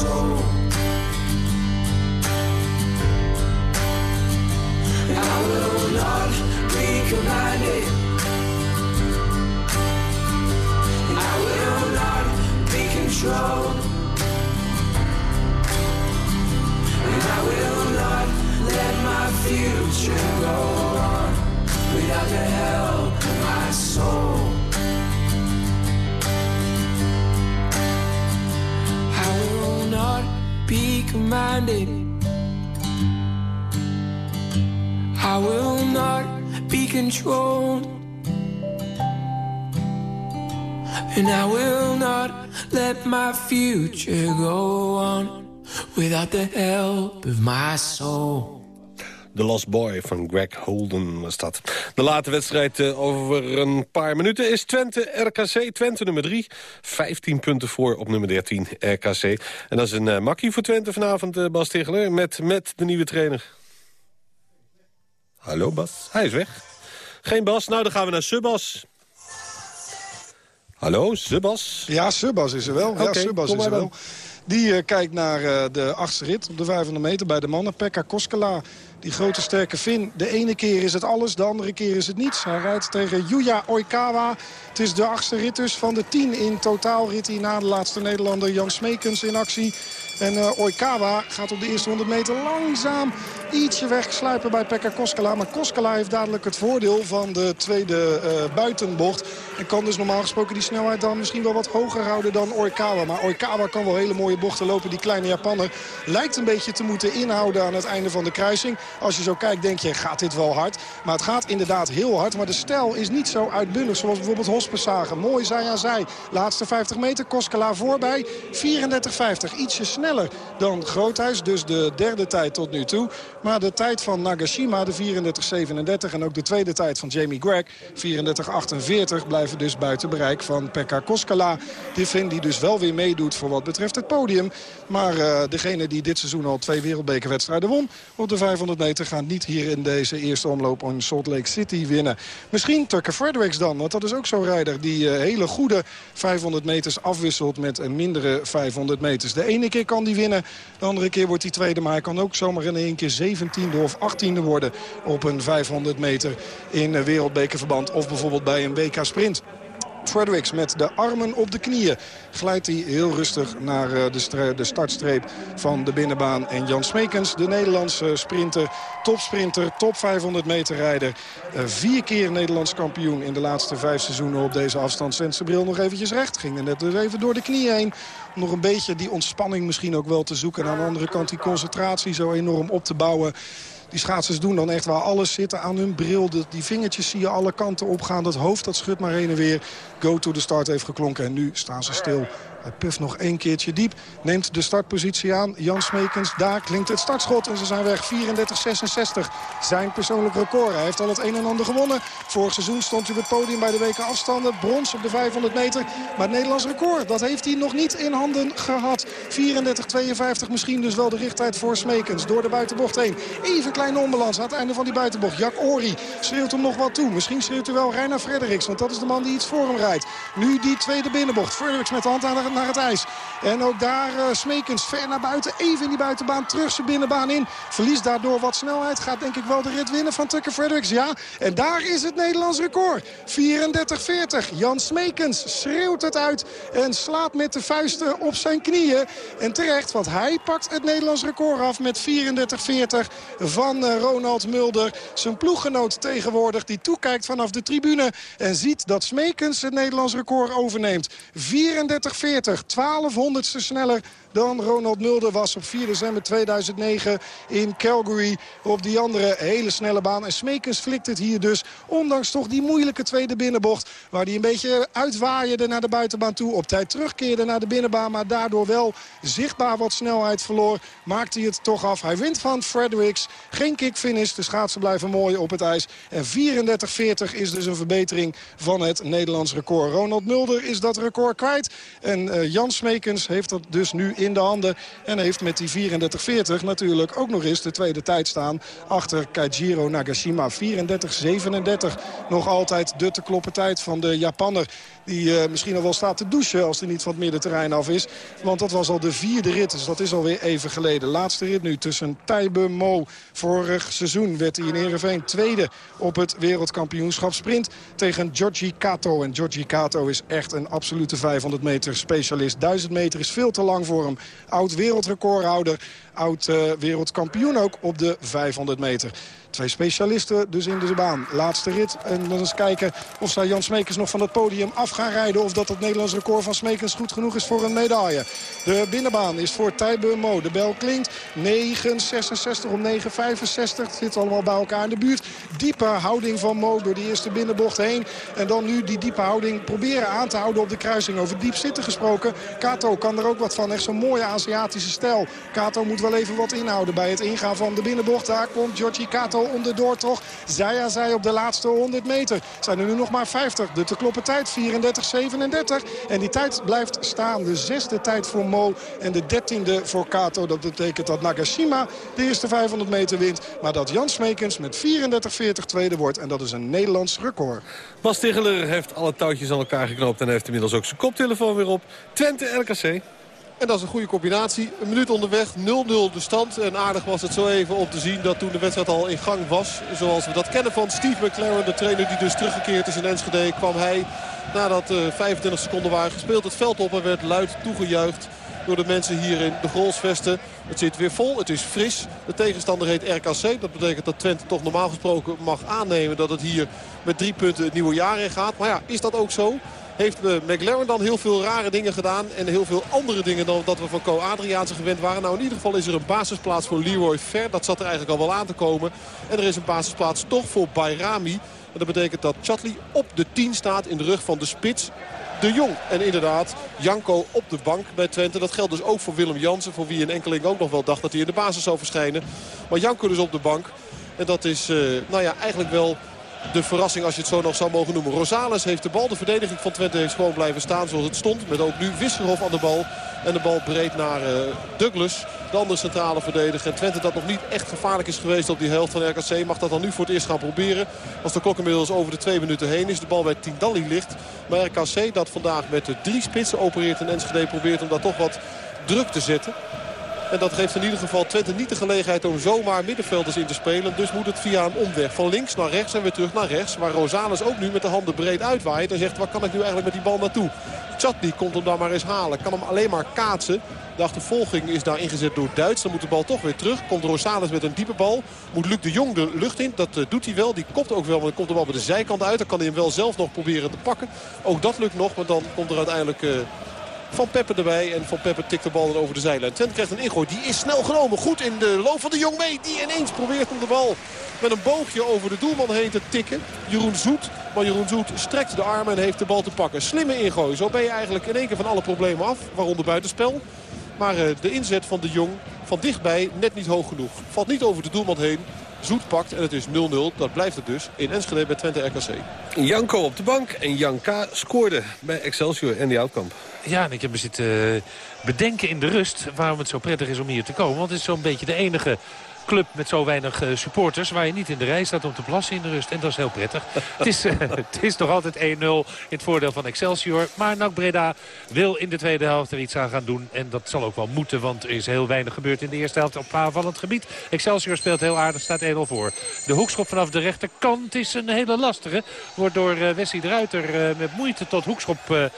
Speaker 11: soul. I will not be. Controlled. And I will not let my future go on without the help of my soul. The
Speaker 5: Lost Boy van Greg Holden was dat. De late wedstrijd uh, over een paar minuten is Twente-RKC. Twente nummer 3, 15 punten voor op nummer 13 RKC. En dat is een uh, makkie voor Twente vanavond, uh, Bas Tegeler, met, met de nieuwe trainer. Hallo Bas, hij is weg. Geen Bas, nou dan gaan we naar Subas. Hallo, Subas?
Speaker 8: Ja, Subas is er wel.
Speaker 5: Okay,
Speaker 8: ja, Subas is er wel. Die uh, kijkt naar uh, de achtste rit op de 500 meter bij de mannen. Pekka Koskela, die grote sterke Fin. De ene keer is het alles, de andere keer is het niets. Hij rijdt tegen Yuya Oikawa. Het is de achtste rit dus van de tien in totaal. Rit hij na de laatste Nederlander Jan Smekens in actie. En uh, Oikawa gaat op de eerste 100 meter langzaam ietsje wegsluipen bij Pekka Koskela. Maar Koskela heeft dadelijk het voordeel van de tweede uh, buitenbocht. En kan dus normaal gesproken die snelheid dan misschien wel wat hoger houden dan Oikawa. Maar Oikawa kan wel hele mooie bochten lopen. Die kleine Japanner lijkt een beetje te moeten inhouden aan het einde van de kruising. Als je zo kijkt denk je, gaat dit wel hard? Maar het gaat inderdaad heel hard. Maar de stijl is niet zo uitbundig zoals bijvoorbeeld Hospesagen. Mooi zij aan zij. Laatste 50 meter, Koskela voorbij. 34,50. Ietsje sneller dan Groothuis. Dus de derde tijd tot nu toe. Maar de tijd van Nagashima, de 34-37 en ook de tweede tijd van Jamie Greg, 34-48, dus buiten bereik van Pekka Koskala. Die vindt die dus wel weer meedoet voor wat betreft het podium. Maar uh, degene die dit seizoen al twee wereldbekerwedstrijden won op de 500 meter gaan niet hier in deze eerste omloop in Salt Lake City winnen. Misschien Tucker Fredericks dan, want dat is ook zo'n rijder die uh, hele goede 500 meters afwisselt met een mindere 500 meters. De ene keer kan die winnen, de andere keer wordt hij tweede, maar hij kan ook zomaar in één keer 17e of 18e worden op een 500 meter in wereldbekerverband of bijvoorbeeld bij een WK Sprint. Fredericks met de armen op de knieën glijdt hij heel rustig naar de, de startstreep van de binnenbaan. En Jan Smekens, de Nederlandse sprinter, topsprinter, top 500 meter rijder. Vier keer Nederlands kampioen in de laatste vijf seizoenen op deze afstand. Zet zijn bril nog eventjes recht. Ging er net dus even door de knieën heen. Om nog een beetje die ontspanning misschien ook wel te zoeken. En aan de andere kant die concentratie zo enorm op te bouwen. Die schaatsers doen dan echt waar alles zit aan hun bril. Die vingertjes zie je alle kanten opgaan. Dat hoofd dat schudt maar heen en weer. Go to the start heeft geklonken en nu staan ze stil. Hij puft nog één keertje diep. Neemt de startpositie aan. Jan Smekens, daar klinkt het startschot. En ze zijn weg. 34-66. Zijn persoonlijk record. Hij heeft al het een en ander gewonnen. Vorig seizoen stond hij op het podium bij de weken afstanden. Brons op de 500 meter. Maar het Nederlands record, dat heeft hij nog niet in handen gehad. 34-52 misschien dus wel de richttijd voor Smekens. Door de buitenbocht heen. Even kleine onbalans aan het einde van die buitenbocht. Jack Ori schreeuwt hem nog wat toe. Misschien schreeuwt hij wel Reina Fredericks. Want dat is de man die iets voor hem rijdt. Nu die tweede binnenbocht. Fredericks met de hand aan de naar het ijs. En ook daar uh, Smekens ver naar buiten. Even in die buitenbaan. Terug zijn binnenbaan in. Verliest daardoor wat snelheid. Gaat denk ik wel de rit winnen van Tucker Fredericks. Ja. En daar is het Nederlands record. 34-40. Jan Smekens schreeuwt het uit. En slaat met de vuisten op zijn knieën. En terecht. Want hij pakt het Nederlands record af met 34-40 van uh, Ronald Mulder. Zijn ploeggenoot tegenwoordig. Die toekijkt vanaf de tribune. En ziet dat Smekens het Nederlands record overneemt. 34-40. 1200ste sneller dan Ronald Mulder was op 4 december 2009 in Calgary. Op die andere hele snelle baan. En Smekens flikt het hier dus. Ondanks toch die moeilijke tweede binnenbocht. Waar hij een beetje uitwaaierde naar de buitenbaan toe. Op tijd terugkeerde naar de binnenbaan. Maar daardoor wel zichtbaar wat snelheid verloor. Maakt hij het toch af. Hij wint van Fredericks. Geen kickfinish. De schaatsen blijven mooi op het ijs. En 34-40 is dus een verbetering van het Nederlands record. Ronald Mulder is dat record kwijt. En uh, Jan Smekens heeft dat dus nu in de handen. En heeft met die 34-40 natuurlijk ook nog eens de tweede tijd staan. Achter Kaijiro Nagashima. 34-37. Nog altijd de te kloppen tijd van de Japanner. Die uh, misschien al wel staat te douchen als hij niet van het middenterrein af is. Want dat was al de vierde rit. Dus dat is alweer even geleden. Laatste rit nu tussen Taibe Mo. Vorig seizoen werd hij in Ereveen tweede op het wereldkampioenschap sprint. Tegen Giorgi Kato. En Giorgi Kato is echt een absolute 500 meter specialist. 1000 meter is veel te lang voor hem. Oud wereldrecordhouder. Oud uh, wereldkampioen ook op de 500 meter. Twee specialisten dus in de baan. Laatste rit. En dan eens kijken of zij Jan Smekens nog van het podium af gaan rijden. Of dat het Nederlands record van Smekens goed genoeg is voor een medaille. De binnenbaan is voor Tijbe Mo. De bel klinkt 9,66 om 9,65. Zit allemaal bij elkaar in de buurt. Diepe houding van Mo door die eerste binnenbocht heen. En dan nu die diepe houding proberen aan te houden op de kruising. Over diep zitten gesproken. Kato kan er ook wat van. Echt zo'n mooie Aziatische stijl. Kato moet wel even wat inhouden bij het ingaan van de binnenbocht. Daar komt Giorgi Kato onderdoor toch. Zij aan zij op de laatste 100 meter. Zijn er nu nog maar 50. De te kloppen tijd 34-37. En die tijd blijft staan. De zesde tijd voor Mo en de dertiende voor Kato. Dat betekent dat Nagashima de eerste 500 meter wint. Maar dat Jan Smekens met 34-40 tweede wordt. En dat is een Nederlands record.
Speaker 5: Bas Tegeler heeft alle touwtjes aan elkaar geknoopt... en heeft inmiddels ook zijn koptelefoon weer op. Twente RKC.
Speaker 12: En dat is een goede combinatie. Een minuut onderweg, 0-0 de stand. En aardig was het zo even om te zien dat toen de wedstrijd al in gang was... zoals we dat kennen van Steve McLaren, de trainer die dus teruggekeerd is in Enschede... kwam hij nadat uh, 25 seconden waren gespeeld het veld op en werd luid toegejuicht door de mensen hier in de Grolsvesten. Het zit weer vol, het is fris. De tegenstander heet RKC. Dat betekent dat Twente toch normaal gesproken mag aannemen dat het hier met drie punten het nieuwe jaar in gaat. Maar ja, is dat ook zo? Heeft McLaren dan heel veel rare dingen gedaan. En heel veel andere dingen dan dat we van Co Adriaanse gewend waren. Nou in ieder geval is er een basisplaats voor Leroy Ver. Dat zat er eigenlijk al wel aan te komen. En er is een basisplaats toch voor Bayrami. Dat betekent dat Chatli op de 10 staat in de rug van de spits de Jong. En inderdaad, Janko op de bank bij Twente. Dat geldt dus ook voor Willem Jansen. Voor wie een enkeling ook nog wel dacht dat hij in de basis zou verschijnen. Maar Janko dus op de bank. En dat is uh, nou ja, eigenlijk wel de verrassing als je het zo nog zou mogen noemen. Rosales heeft de bal. De verdediging van Twente heeft gewoon blijven staan zoals het stond. Met ook nu Wisserhof aan de bal. En de bal breed naar uh, Douglas. De andere centrale verdediger. En Twente dat nog niet echt gevaarlijk is geweest op die helft van RKC. Mag dat dan nu voor het eerst gaan proberen. Als de klok inmiddels over de twee minuten heen is. De bal bij Tindalli ligt. Maar RKC dat vandaag met de drie spitsen opereert. En Enschede probeert om daar toch wat druk te zetten. En dat geeft in ieder geval Twente niet de gelegenheid om zomaar middenvelders in te spelen. Dus moet het via een omweg van links naar rechts en weer terug naar rechts. Waar Rosales ook nu met de handen breed uitwaait. En zegt, waar kan ik nu eigenlijk met die bal naartoe? Chatli komt hem daar maar eens halen. Kan hem alleen maar kaatsen. De achtervolging is daar ingezet door Duits. Dan moet de bal toch weer terug. Komt Rosales met een diepe bal. Moet Luc de Jong de lucht in. Dat uh, doet hij wel. Die kopt ook wel. Maar dan komt de bal bij de zijkant uit. Dan kan hij hem wel zelf nog proberen te pakken. Ook dat lukt nog. Maar dan komt er uiteindelijk... Uh, van Peppe erbij. En Van Peppe tikt de bal dan over de zijlijn. Twente krijgt een ingooi. Die is snel genomen. Goed in de loop van de Jong mee. Die ineens probeert om de bal met een boogje over de doelman heen te tikken. Jeroen Zoet. Maar Jeroen Zoet strekt de armen en heeft de bal te pakken. Slimme ingooi. Zo ben je eigenlijk in één keer van alle problemen af. Waaronder buitenspel. Maar uh, de inzet van de Jong van dichtbij net niet hoog genoeg. Valt niet over de doelman heen. Zoet pakt en het is 0-0. Dat blijft het dus in Enschede bij Twente RKC.
Speaker 5: Janko op de bank en Janka scoorde bij Excelsior en die Outkamp.
Speaker 6: Ja, en ik heb me zitten bedenken in de rust waarom het zo prettig is om hier te komen. Want het is zo'n beetje de enige club met zo weinig uh, supporters... waar je niet in de rij staat om te plassen in de rust. En dat is heel prettig. het, is, uh, het is nog altijd 1-0 in het voordeel van Excelsior. Maar NAC Breda wil in de tweede helft er iets aan gaan doen. En dat zal ook wel moeten, want er is heel weinig gebeurd in de eerste helft op aanvallend gebied. Excelsior speelt heel aardig, staat 1-0 voor. De hoekschop vanaf de rechterkant is een hele lastige. Wordt door uh, Wesley de Ruiter met moeite tot hoekschop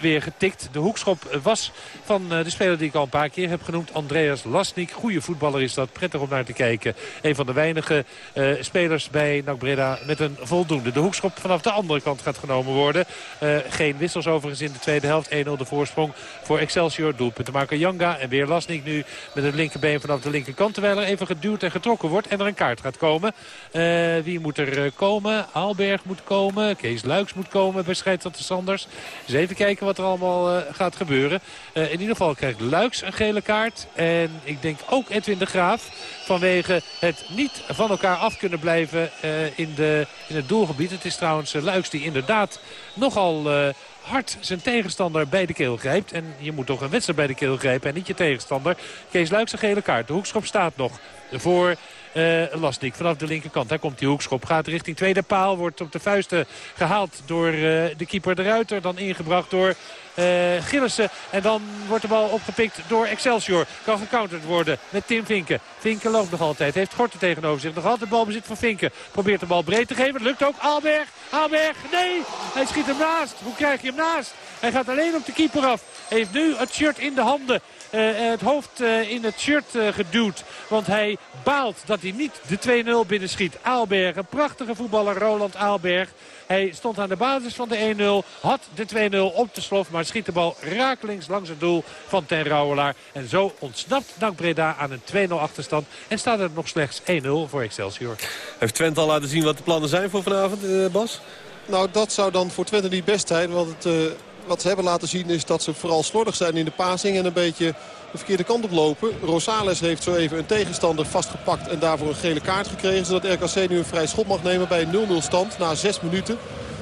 Speaker 6: weer getikt. De hoekschop was van de speler die ik al een paar keer heb genoemd. Andreas Lasnik. Goede voetballer is dat. Prettig om naar te kijken. Een van de weinige uh, spelers bij NAC Breda met een voldoende. De hoekschop vanaf de andere kant gaat genomen worden. Uh, geen wissels overigens in de tweede helft. 1-0 de voorsprong voor Excelsior. Doelpunt te maken Janga. En weer Lasnik nu met het linkerbeen vanaf de linkerkant. Terwijl er even geduwd en getrokken wordt. En er een kaart gaat komen. Uh, wie moet er komen? Aalberg moet komen. Kees Luiks moet komen bij scheidsrechter Sanders. Dus even kijken wat er allemaal gaat gebeuren. in ieder geval krijgt Luiks een gele kaart. En ik denk ook Edwin de Graaf vanwege het niet van elkaar af kunnen blijven uh, in, de, in het doelgebied. Het is trouwens uh, Luiks die inderdaad nogal... Uh, hard zijn tegenstander bij de keel grijpt. En je moet toch een wedstrijd bij de keel grijpen en niet je tegenstander. Kees Luiks een gele kaart. De hoekschop staat nog voor uh, Lasnik vanaf de linkerkant. Daar komt die hoekschop. Gaat richting tweede paal. Wordt op de vuisten gehaald door uh, de keeper de Ruiter. Dan ingebracht door uh. En dan wordt de bal opgepikt door Excelsior. Kan gecounterd worden met Tim Vinken. Vinken loopt nog altijd. Heeft Gorten tegenover zich. Nog altijd balbezit van Vinken. Probeert de bal breed te geven. Lukt ook. Aalberg. Aalberg. Nee. Hij schiet hem naast. Hoe krijg je hem naast? Hij gaat alleen op de keeper af. Heeft nu het shirt in de handen. Uh, het hoofd uh, in het shirt uh, geduwd. Want hij baalt dat hij niet de 2-0 binnenschiet. Aalberg, een prachtige voetballer, Roland Aalberg. Hij stond aan de basis van de 1-0. Had de 2-0 op de slof. Maar schiet de bal rakelings langs het doel van Ten Rouwelaar. En zo ontsnapt Dank Breda aan een 2-0 achterstand. En staat er nog slechts 1-0 voor Excelsior.
Speaker 5: Heeft Twente al laten zien wat de plannen zijn voor vanavond, Bas?
Speaker 12: Nou, dat zou dan voor Twente niet best zijn. Want het, uh, wat ze hebben laten zien is dat ze vooral slordig zijn in de passing. En een beetje de verkeerde kant op lopen. Rosales heeft zo even een tegenstander vastgepakt en daarvoor een gele kaart gekregen. Zodat RKC nu een vrij schot mag nemen bij een 0-0 stand na 6 minuten.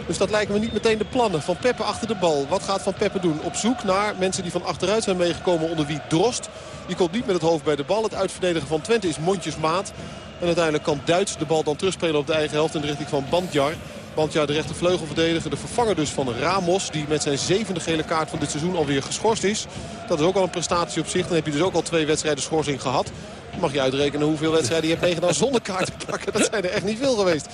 Speaker 12: Dus dat lijken me niet meteen de plannen. Van Peppe achter de bal. Wat gaat Van Peppe doen? Op zoek naar mensen die van achteruit zijn meegekomen onder wie Drost. Die komt niet met het hoofd bij de bal. Het uitverdedigen van Twente is mondjesmaat. En uiteindelijk kan Duits de bal dan terugspelen op de eigen helft in de richting van Bandjar. Bandjar de rechtervleugelverdediger. De vervanger dus van Ramos. Die met zijn zevende gele kaart van dit seizoen alweer geschorst is. Dat is ook al een prestatie op zich. Dan heb je dus ook al twee wedstrijden schorsing gehad. Mag je uitrekenen hoeveel wedstrijden je hebt meegedaan zonder kaart te pakken. Dat zijn er echt niet veel geweest.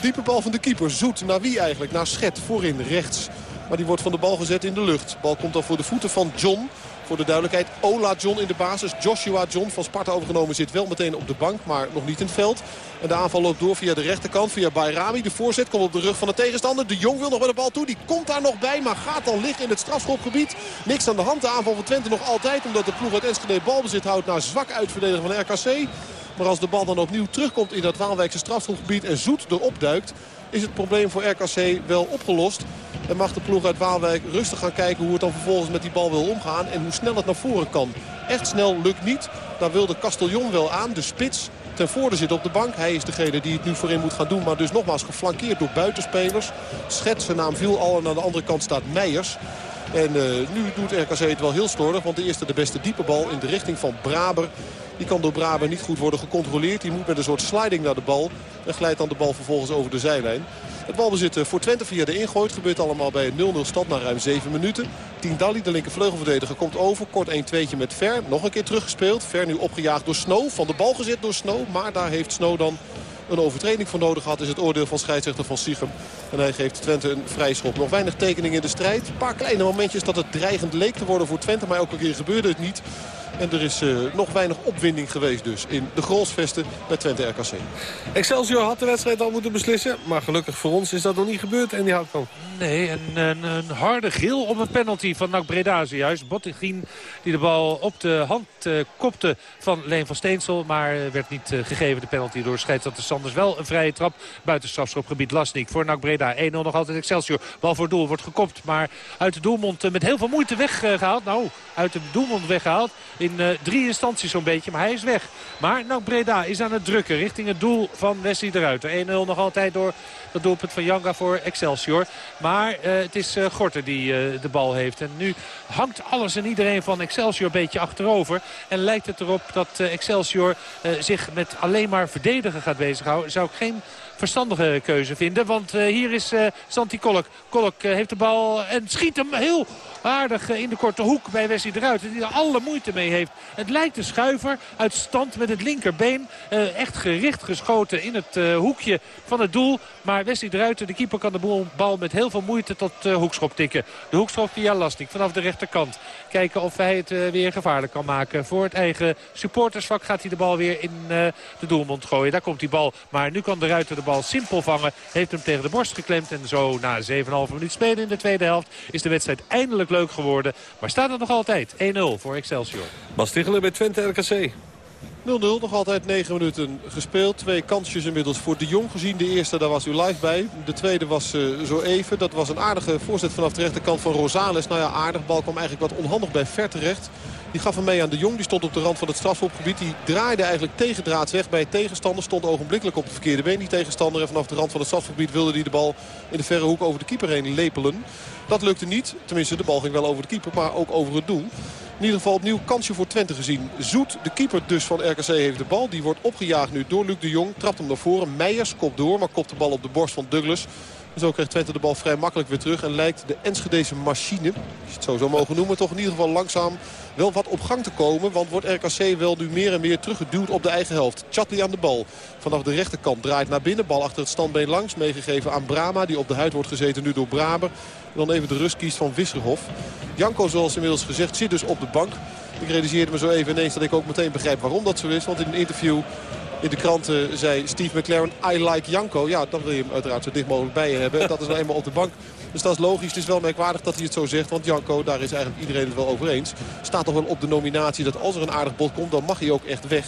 Speaker 12: Diepe bal van de keeper. Zoet. Naar wie eigenlijk? Naar Schet. Voorin rechts. Maar die wordt van de bal gezet in de lucht. Bal komt dan voor de voeten van John. Voor de duidelijkheid, Ola John in de basis. Joshua John van Sparta overgenomen zit wel meteen op de bank, maar nog niet in het veld. En de aanval loopt door via de rechterkant, via Bayrami. De voorzet komt op de rug van de tegenstander. De Jong wil nog met de bal toe, die komt daar nog bij, maar gaat dan liggen in het strafschopgebied. Niks aan de hand, de aanval van Twente nog altijd, omdat de ploeg uit Enschede balbezit houdt naar zwak uitverdedigen van RKC. Maar als de bal dan opnieuw terugkomt in dat Waalwijkse strafschopgebied en Zoet erop duikt is het probleem voor RKC wel opgelost. En mag de ploeg uit Waalwijk rustig gaan kijken hoe het dan vervolgens met die bal wil omgaan. En hoe snel het naar voren kan. Echt snel lukt niet. Daar wilde Castellon wel aan. De spits ten voorde zit op de bank. Hij is degene die het nu voorin moet gaan doen. Maar dus nogmaals geflankeerd door buitenspelers. Schet, zijn naam viel al. En aan de andere kant staat Meijers. En uh, nu doet RKC het wel heel slordig. Want de eerste de beste diepe bal in de richting van Braber. Die kan door Braber niet goed worden gecontroleerd. Die moet met een soort sliding naar de bal. En glijdt dan de bal vervolgens over de zijlijn. Het balbezit voor Twente via de ingooit. Gebeurt allemaal bij een 0-0 stand na ruim 7 minuten. Tien Dali, de linkervleugelverdediger, komt over. Kort 1-2'tje met Ver. Nog een keer teruggespeeld. Ver nu opgejaagd door Snow. Van de bal gezet door Snow. Maar daar heeft Snow dan een overtreding voor nodig had. Is het oordeel van scheidsrechter van Siegem. En hij geeft Twente een vrijschop. Nog weinig tekeningen in de strijd. Een paar kleine momentjes dat het dreigend leek te worden voor Twente. Maar elke keer gebeurde het niet. En er is uh, nog weinig opwinding geweest dus in de Grolsvesten bij Twente RKC.
Speaker 5: Excelsior had de wedstrijd al moeten beslissen. Maar gelukkig voor ons is dat nog niet gebeurd en die houdt van.
Speaker 6: Nee, een, een, een, harde gil op een penalty van NAC Breda zojuist. Bottegien die de bal op de hand uh, kopte van Leen van Steensel. Maar uh, werd niet gegeven de penalty door scheidsrechter Sanders. Wel een vrije trap buiten strafschopgebied Lasnik voor NAC Breda. 1-0 nog altijd Excelsior. Bal voor doel wordt gekopt. Maar uit de doelmond met heel veel moeite weggehaald. Nou, uit de doelmond weggehaald. In uh, drie instanties zo'n beetje, maar hij is weg. Maar nou Breda is aan het drukken richting het doel van Wesley de Ruiter. 1-0 nog altijd door dat doelpunt van Janga voor Excelsior. Maar uh, het is uh, Gorter die de bal heeft. En nu hangt alles en iedereen van Excelsior een beetje achterover. En lijkt het erop dat Excelsior zich met alleen maar verdedigen gaat bezighouden. Zou ik geen verstandige keuze vinden. Want uh, hier is uh, Santi Kolk. Kolk uh, heeft de bal en schiet hem heel aardig in de korte hoek bij Wesley de Ruiter. Die er alle moeite mee heeft. Het lijkt een schuiver uit stand met het linkerbeen. echt gericht geschoten in het hoekje van het doel. Maar Wesley de Ruiter, de keeper, kan de bal met heel veel moeite tot hoekschop tikken. De hoekschop via Lastik vanaf de rechterkant. Kijken of hij het weer gevaarlijk kan maken. Voor het eigen supportersvak gaat hij de bal weer in de doelmond gooien. Daar komt die bal. Maar nu kan de Ruiter de bal bal simpel vangen. Heeft hem tegen de borst geklemd. En zo na 7,5 minuut spelen in de tweede helft is de wedstrijd eindelijk leuk geworden. Maar staat het nog altijd 1-0 voor Excelsior.
Speaker 5: Bas Tichelen bij Twente RKC.
Speaker 12: 0-0, nog altijd 9 minuten gespeeld. Twee kansjes inmiddels voor de Jong gezien. De eerste, daar was u live bij. De tweede was uh, zo even. Dat was een aardige voorzet vanaf de rechterkant van Rosales. Nou ja, aardig. Bal kwam eigenlijk wat onhandig bij Ver terecht. Die gaf hem mee aan de Jong. Die stond op de rand van het strafschopgebied. Die draaide eigenlijk tegendraads weg bij tegenstander. Stond ogenblikkelijk op het verkeerde been die tegenstander. En vanaf de rand van het strafschopgebied wilde hij de bal in de verre hoek over de keeper heen lepelen. Dat lukte niet. Tenminste, de bal ging wel over de keeper, maar ook over het doel. In ieder geval opnieuw kansje voor Twente gezien. Zoet, de keeper dus van RKC, heeft de bal. Die wordt opgejaagd nu door Luc de Jong. Trapt hem naar voren. Meijers kopt door, maar kopt de bal op de borst van Douglas. Zo krijgt Twente de bal vrij makkelijk weer terug. En lijkt de Enschedese machine, als je het zo zou mogen noemen... toch in ieder geval langzaam wel wat op gang te komen. Want wordt RKC wel nu meer en meer teruggeduwd op de eigen helft. Chatli aan de bal. Vanaf de rechterkant draait naar binnen. Bal achter het standbeen langs. Meegegeven aan Brama. Die op de huid wordt gezeten nu door Braber. En dan even de rust kiest van Wisserhof. Janko, zoals inmiddels gezegd, zit dus op de bank. Ik realiseerde me zo even ineens dat ik ook meteen begrijp waarom dat zo is. Want in een interview in de kranten zei Steve McLaren, I like Janko. Ja, dan wil je hem uiteraard zo dicht mogelijk bij je hebben. Dat is nou eenmaal op de bank. Dus dat is logisch. Het is wel merkwaardig dat hij het zo zegt. Want Janko, daar is eigenlijk iedereen het wel over eens. Staat toch wel op de nominatie dat als er een aardig bot komt, dan mag hij ook echt weg.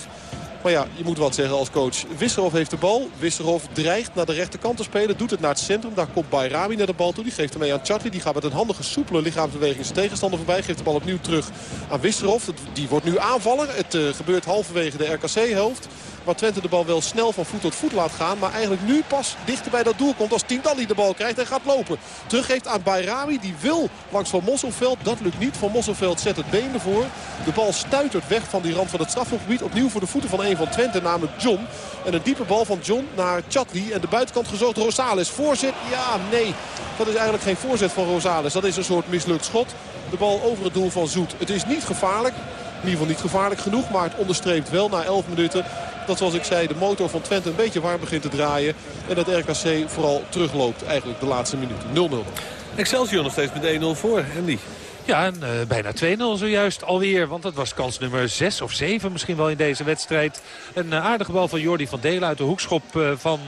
Speaker 12: Maar ja, je moet wat zeggen als coach. Wisserhof heeft de bal. Wisserhof dreigt naar de rechterkant te spelen. Doet het naar het centrum. Daar komt Bayrami naar de bal toe. Die geeft hem mee aan Chatli. Die gaat met een handige, soepele lichaamsbeweging tegenstander voorbij. Geeft de bal opnieuw terug aan Wisserhof. Die wordt nu aanvaller. Het uh, gebeurt halverwege de RKC-helft. Waar Twente de bal wel snel van voet tot voet laat gaan. Maar eigenlijk nu pas dichter bij dat doel komt als Tindalli de bal krijgt en gaat lopen. Teruggeeft aan Bayrami. Die wil langs Van Mosselveld. Dat lukt niet. Van Mosselveld zet het been ervoor. De bal stuitert weg van die rand van het strafgebied. Opnieuw voor de voeten van een van Twente, namelijk John. En een diepe bal van John naar Chatli. En de buitenkant gezocht Rosales. Voorzet? Ja, nee. Dat is eigenlijk geen voorzet van Rosales. Dat is een soort mislukt schot. De bal over het doel van Zoet. Het is niet gevaarlijk. In ieder geval niet gevaarlijk genoeg. Maar het onderstreept wel na 11 minuten dat zoals ik zei de motor van Twente een beetje warm begint te draaien. En dat RKC vooral terugloopt eigenlijk de laatste minuten. 0-0.
Speaker 5: Excelsior nog steeds met 1-0 voor. Andy.
Speaker 6: Ja, en uh, bijna 2-0 zojuist alweer. Want dat was kans nummer 6 of 7 misschien wel in deze wedstrijd. Een uh, aardige bal van Jordi van Delen uit de hoekschop uh, van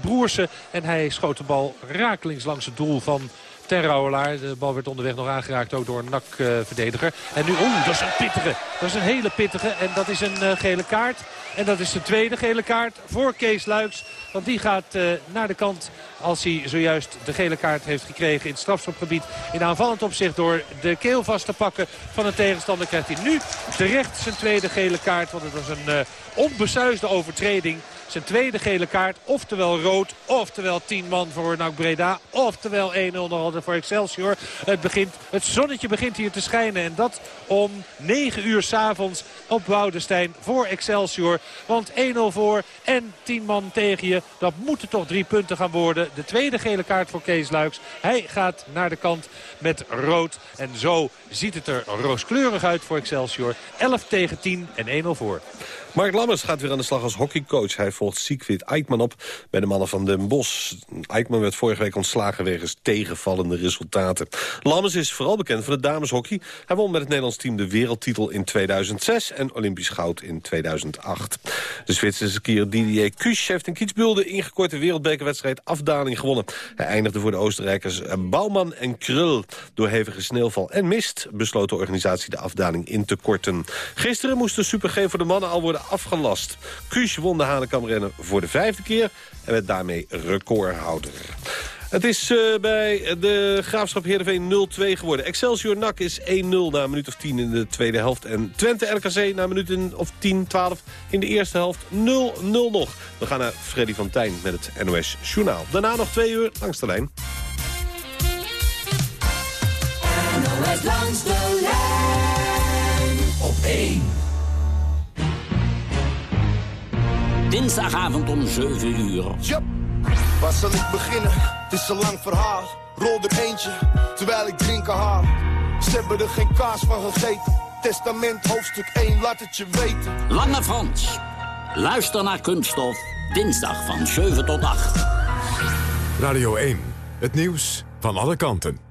Speaker 6: Broersen. En hij schoot de bal rakelings langs het doel van ten Rouwelaar. De bal werd onderweg nog aangeraakt ook door een NAC-verdediger. En nu, oeh, dat is een pittige. Dat is een hele pittige. En dat is een uh, gele kaart. En dat is de tweede gele kaart voor Kees Luiks. Want die gaat uh, naar de kant als hij zojuist de gele kaart heeft gekregen in het strafschopgebied. In aanvallend opzicht door de keel vast te pakken van een tegenstander krijgt hij nu terecht zijn tweede gele kaart. Want het was een uh, onbesuisde overtreding. Zijn tweede gele kaart, oftewel rood, oftewel 10 man voor NAC Breda, oftewel 1-0 nog voor Excelsior. Het, begint, het zonnetje begint hier te schijnen en dat om 9 uur s'avonds op Woudestein voor Excelsior. Want 1-0 voor en 10 man tegen je, dat moeten toch drie punten gaan worden. De tweede gele kaart voor Kees Luiks. Hij gaat naar de kant met rood en zo ziet het er rooskleurig uit voor Excelsior. 11 tegen 10 en 1-0 voor.
Speaker 5: Mark Lammers gaat weer aan de slag als hockeycoach. Hij volgt Siegfried Eikman op bij de mannen van Den Bosch. Eikman werd vorige week ontslagen wegens tegenvallende resultaten. Lammers is vooral bekend van het dameshockey. Hij won met het Nederlands team de wereldtitel in 2006 en Olympisch goud in 2008. De Zwitserse skier Didier Kusch heeft in Kietsbulde ingekorte wereldbekerwedstrijd afdaling gewonnen. Hij eindigde voor de Oostenrijkers Bouwman en Krul. Door hevige sneeuwval en mist besloot de organisatie de afdaling in te korten. Gisteren moest de Super voor de mannen al worden afgelast. Kuus won de Hanekamrennen voor de vijfde keer en werd daarmee recordhouder. Het is uh, bij de Graafschap Heerenveen 0-2 geworden. Excelsior NAC is 1-0 na een minuut of 10 in de tweede helft. En Twente RKC na een minuut of 10, 12 in de eerste helft 0-0 nog. We gaan naar Freddy van Tijn met het NOS Journaal. Daarna nog twee uur langs de lijn.
Speaker 13: NOS langs de lijn op 1. Dinsdagavond om 7 uur.
Speaker 14: Yep. Waar zal ik beginnen? Het is een lang verhaal. Rol er eentje, terwijl ik drinken haal. Ze hebben er geen kaas van gegeten. Testament hoofdstuk 1, laat het je weten.
Speaker 13: Lange Frans. Luister naar Kunststof. Dinsdag van 7 tot 8.
Speaker 4: Radio 1. Het nieuws van alle kanten.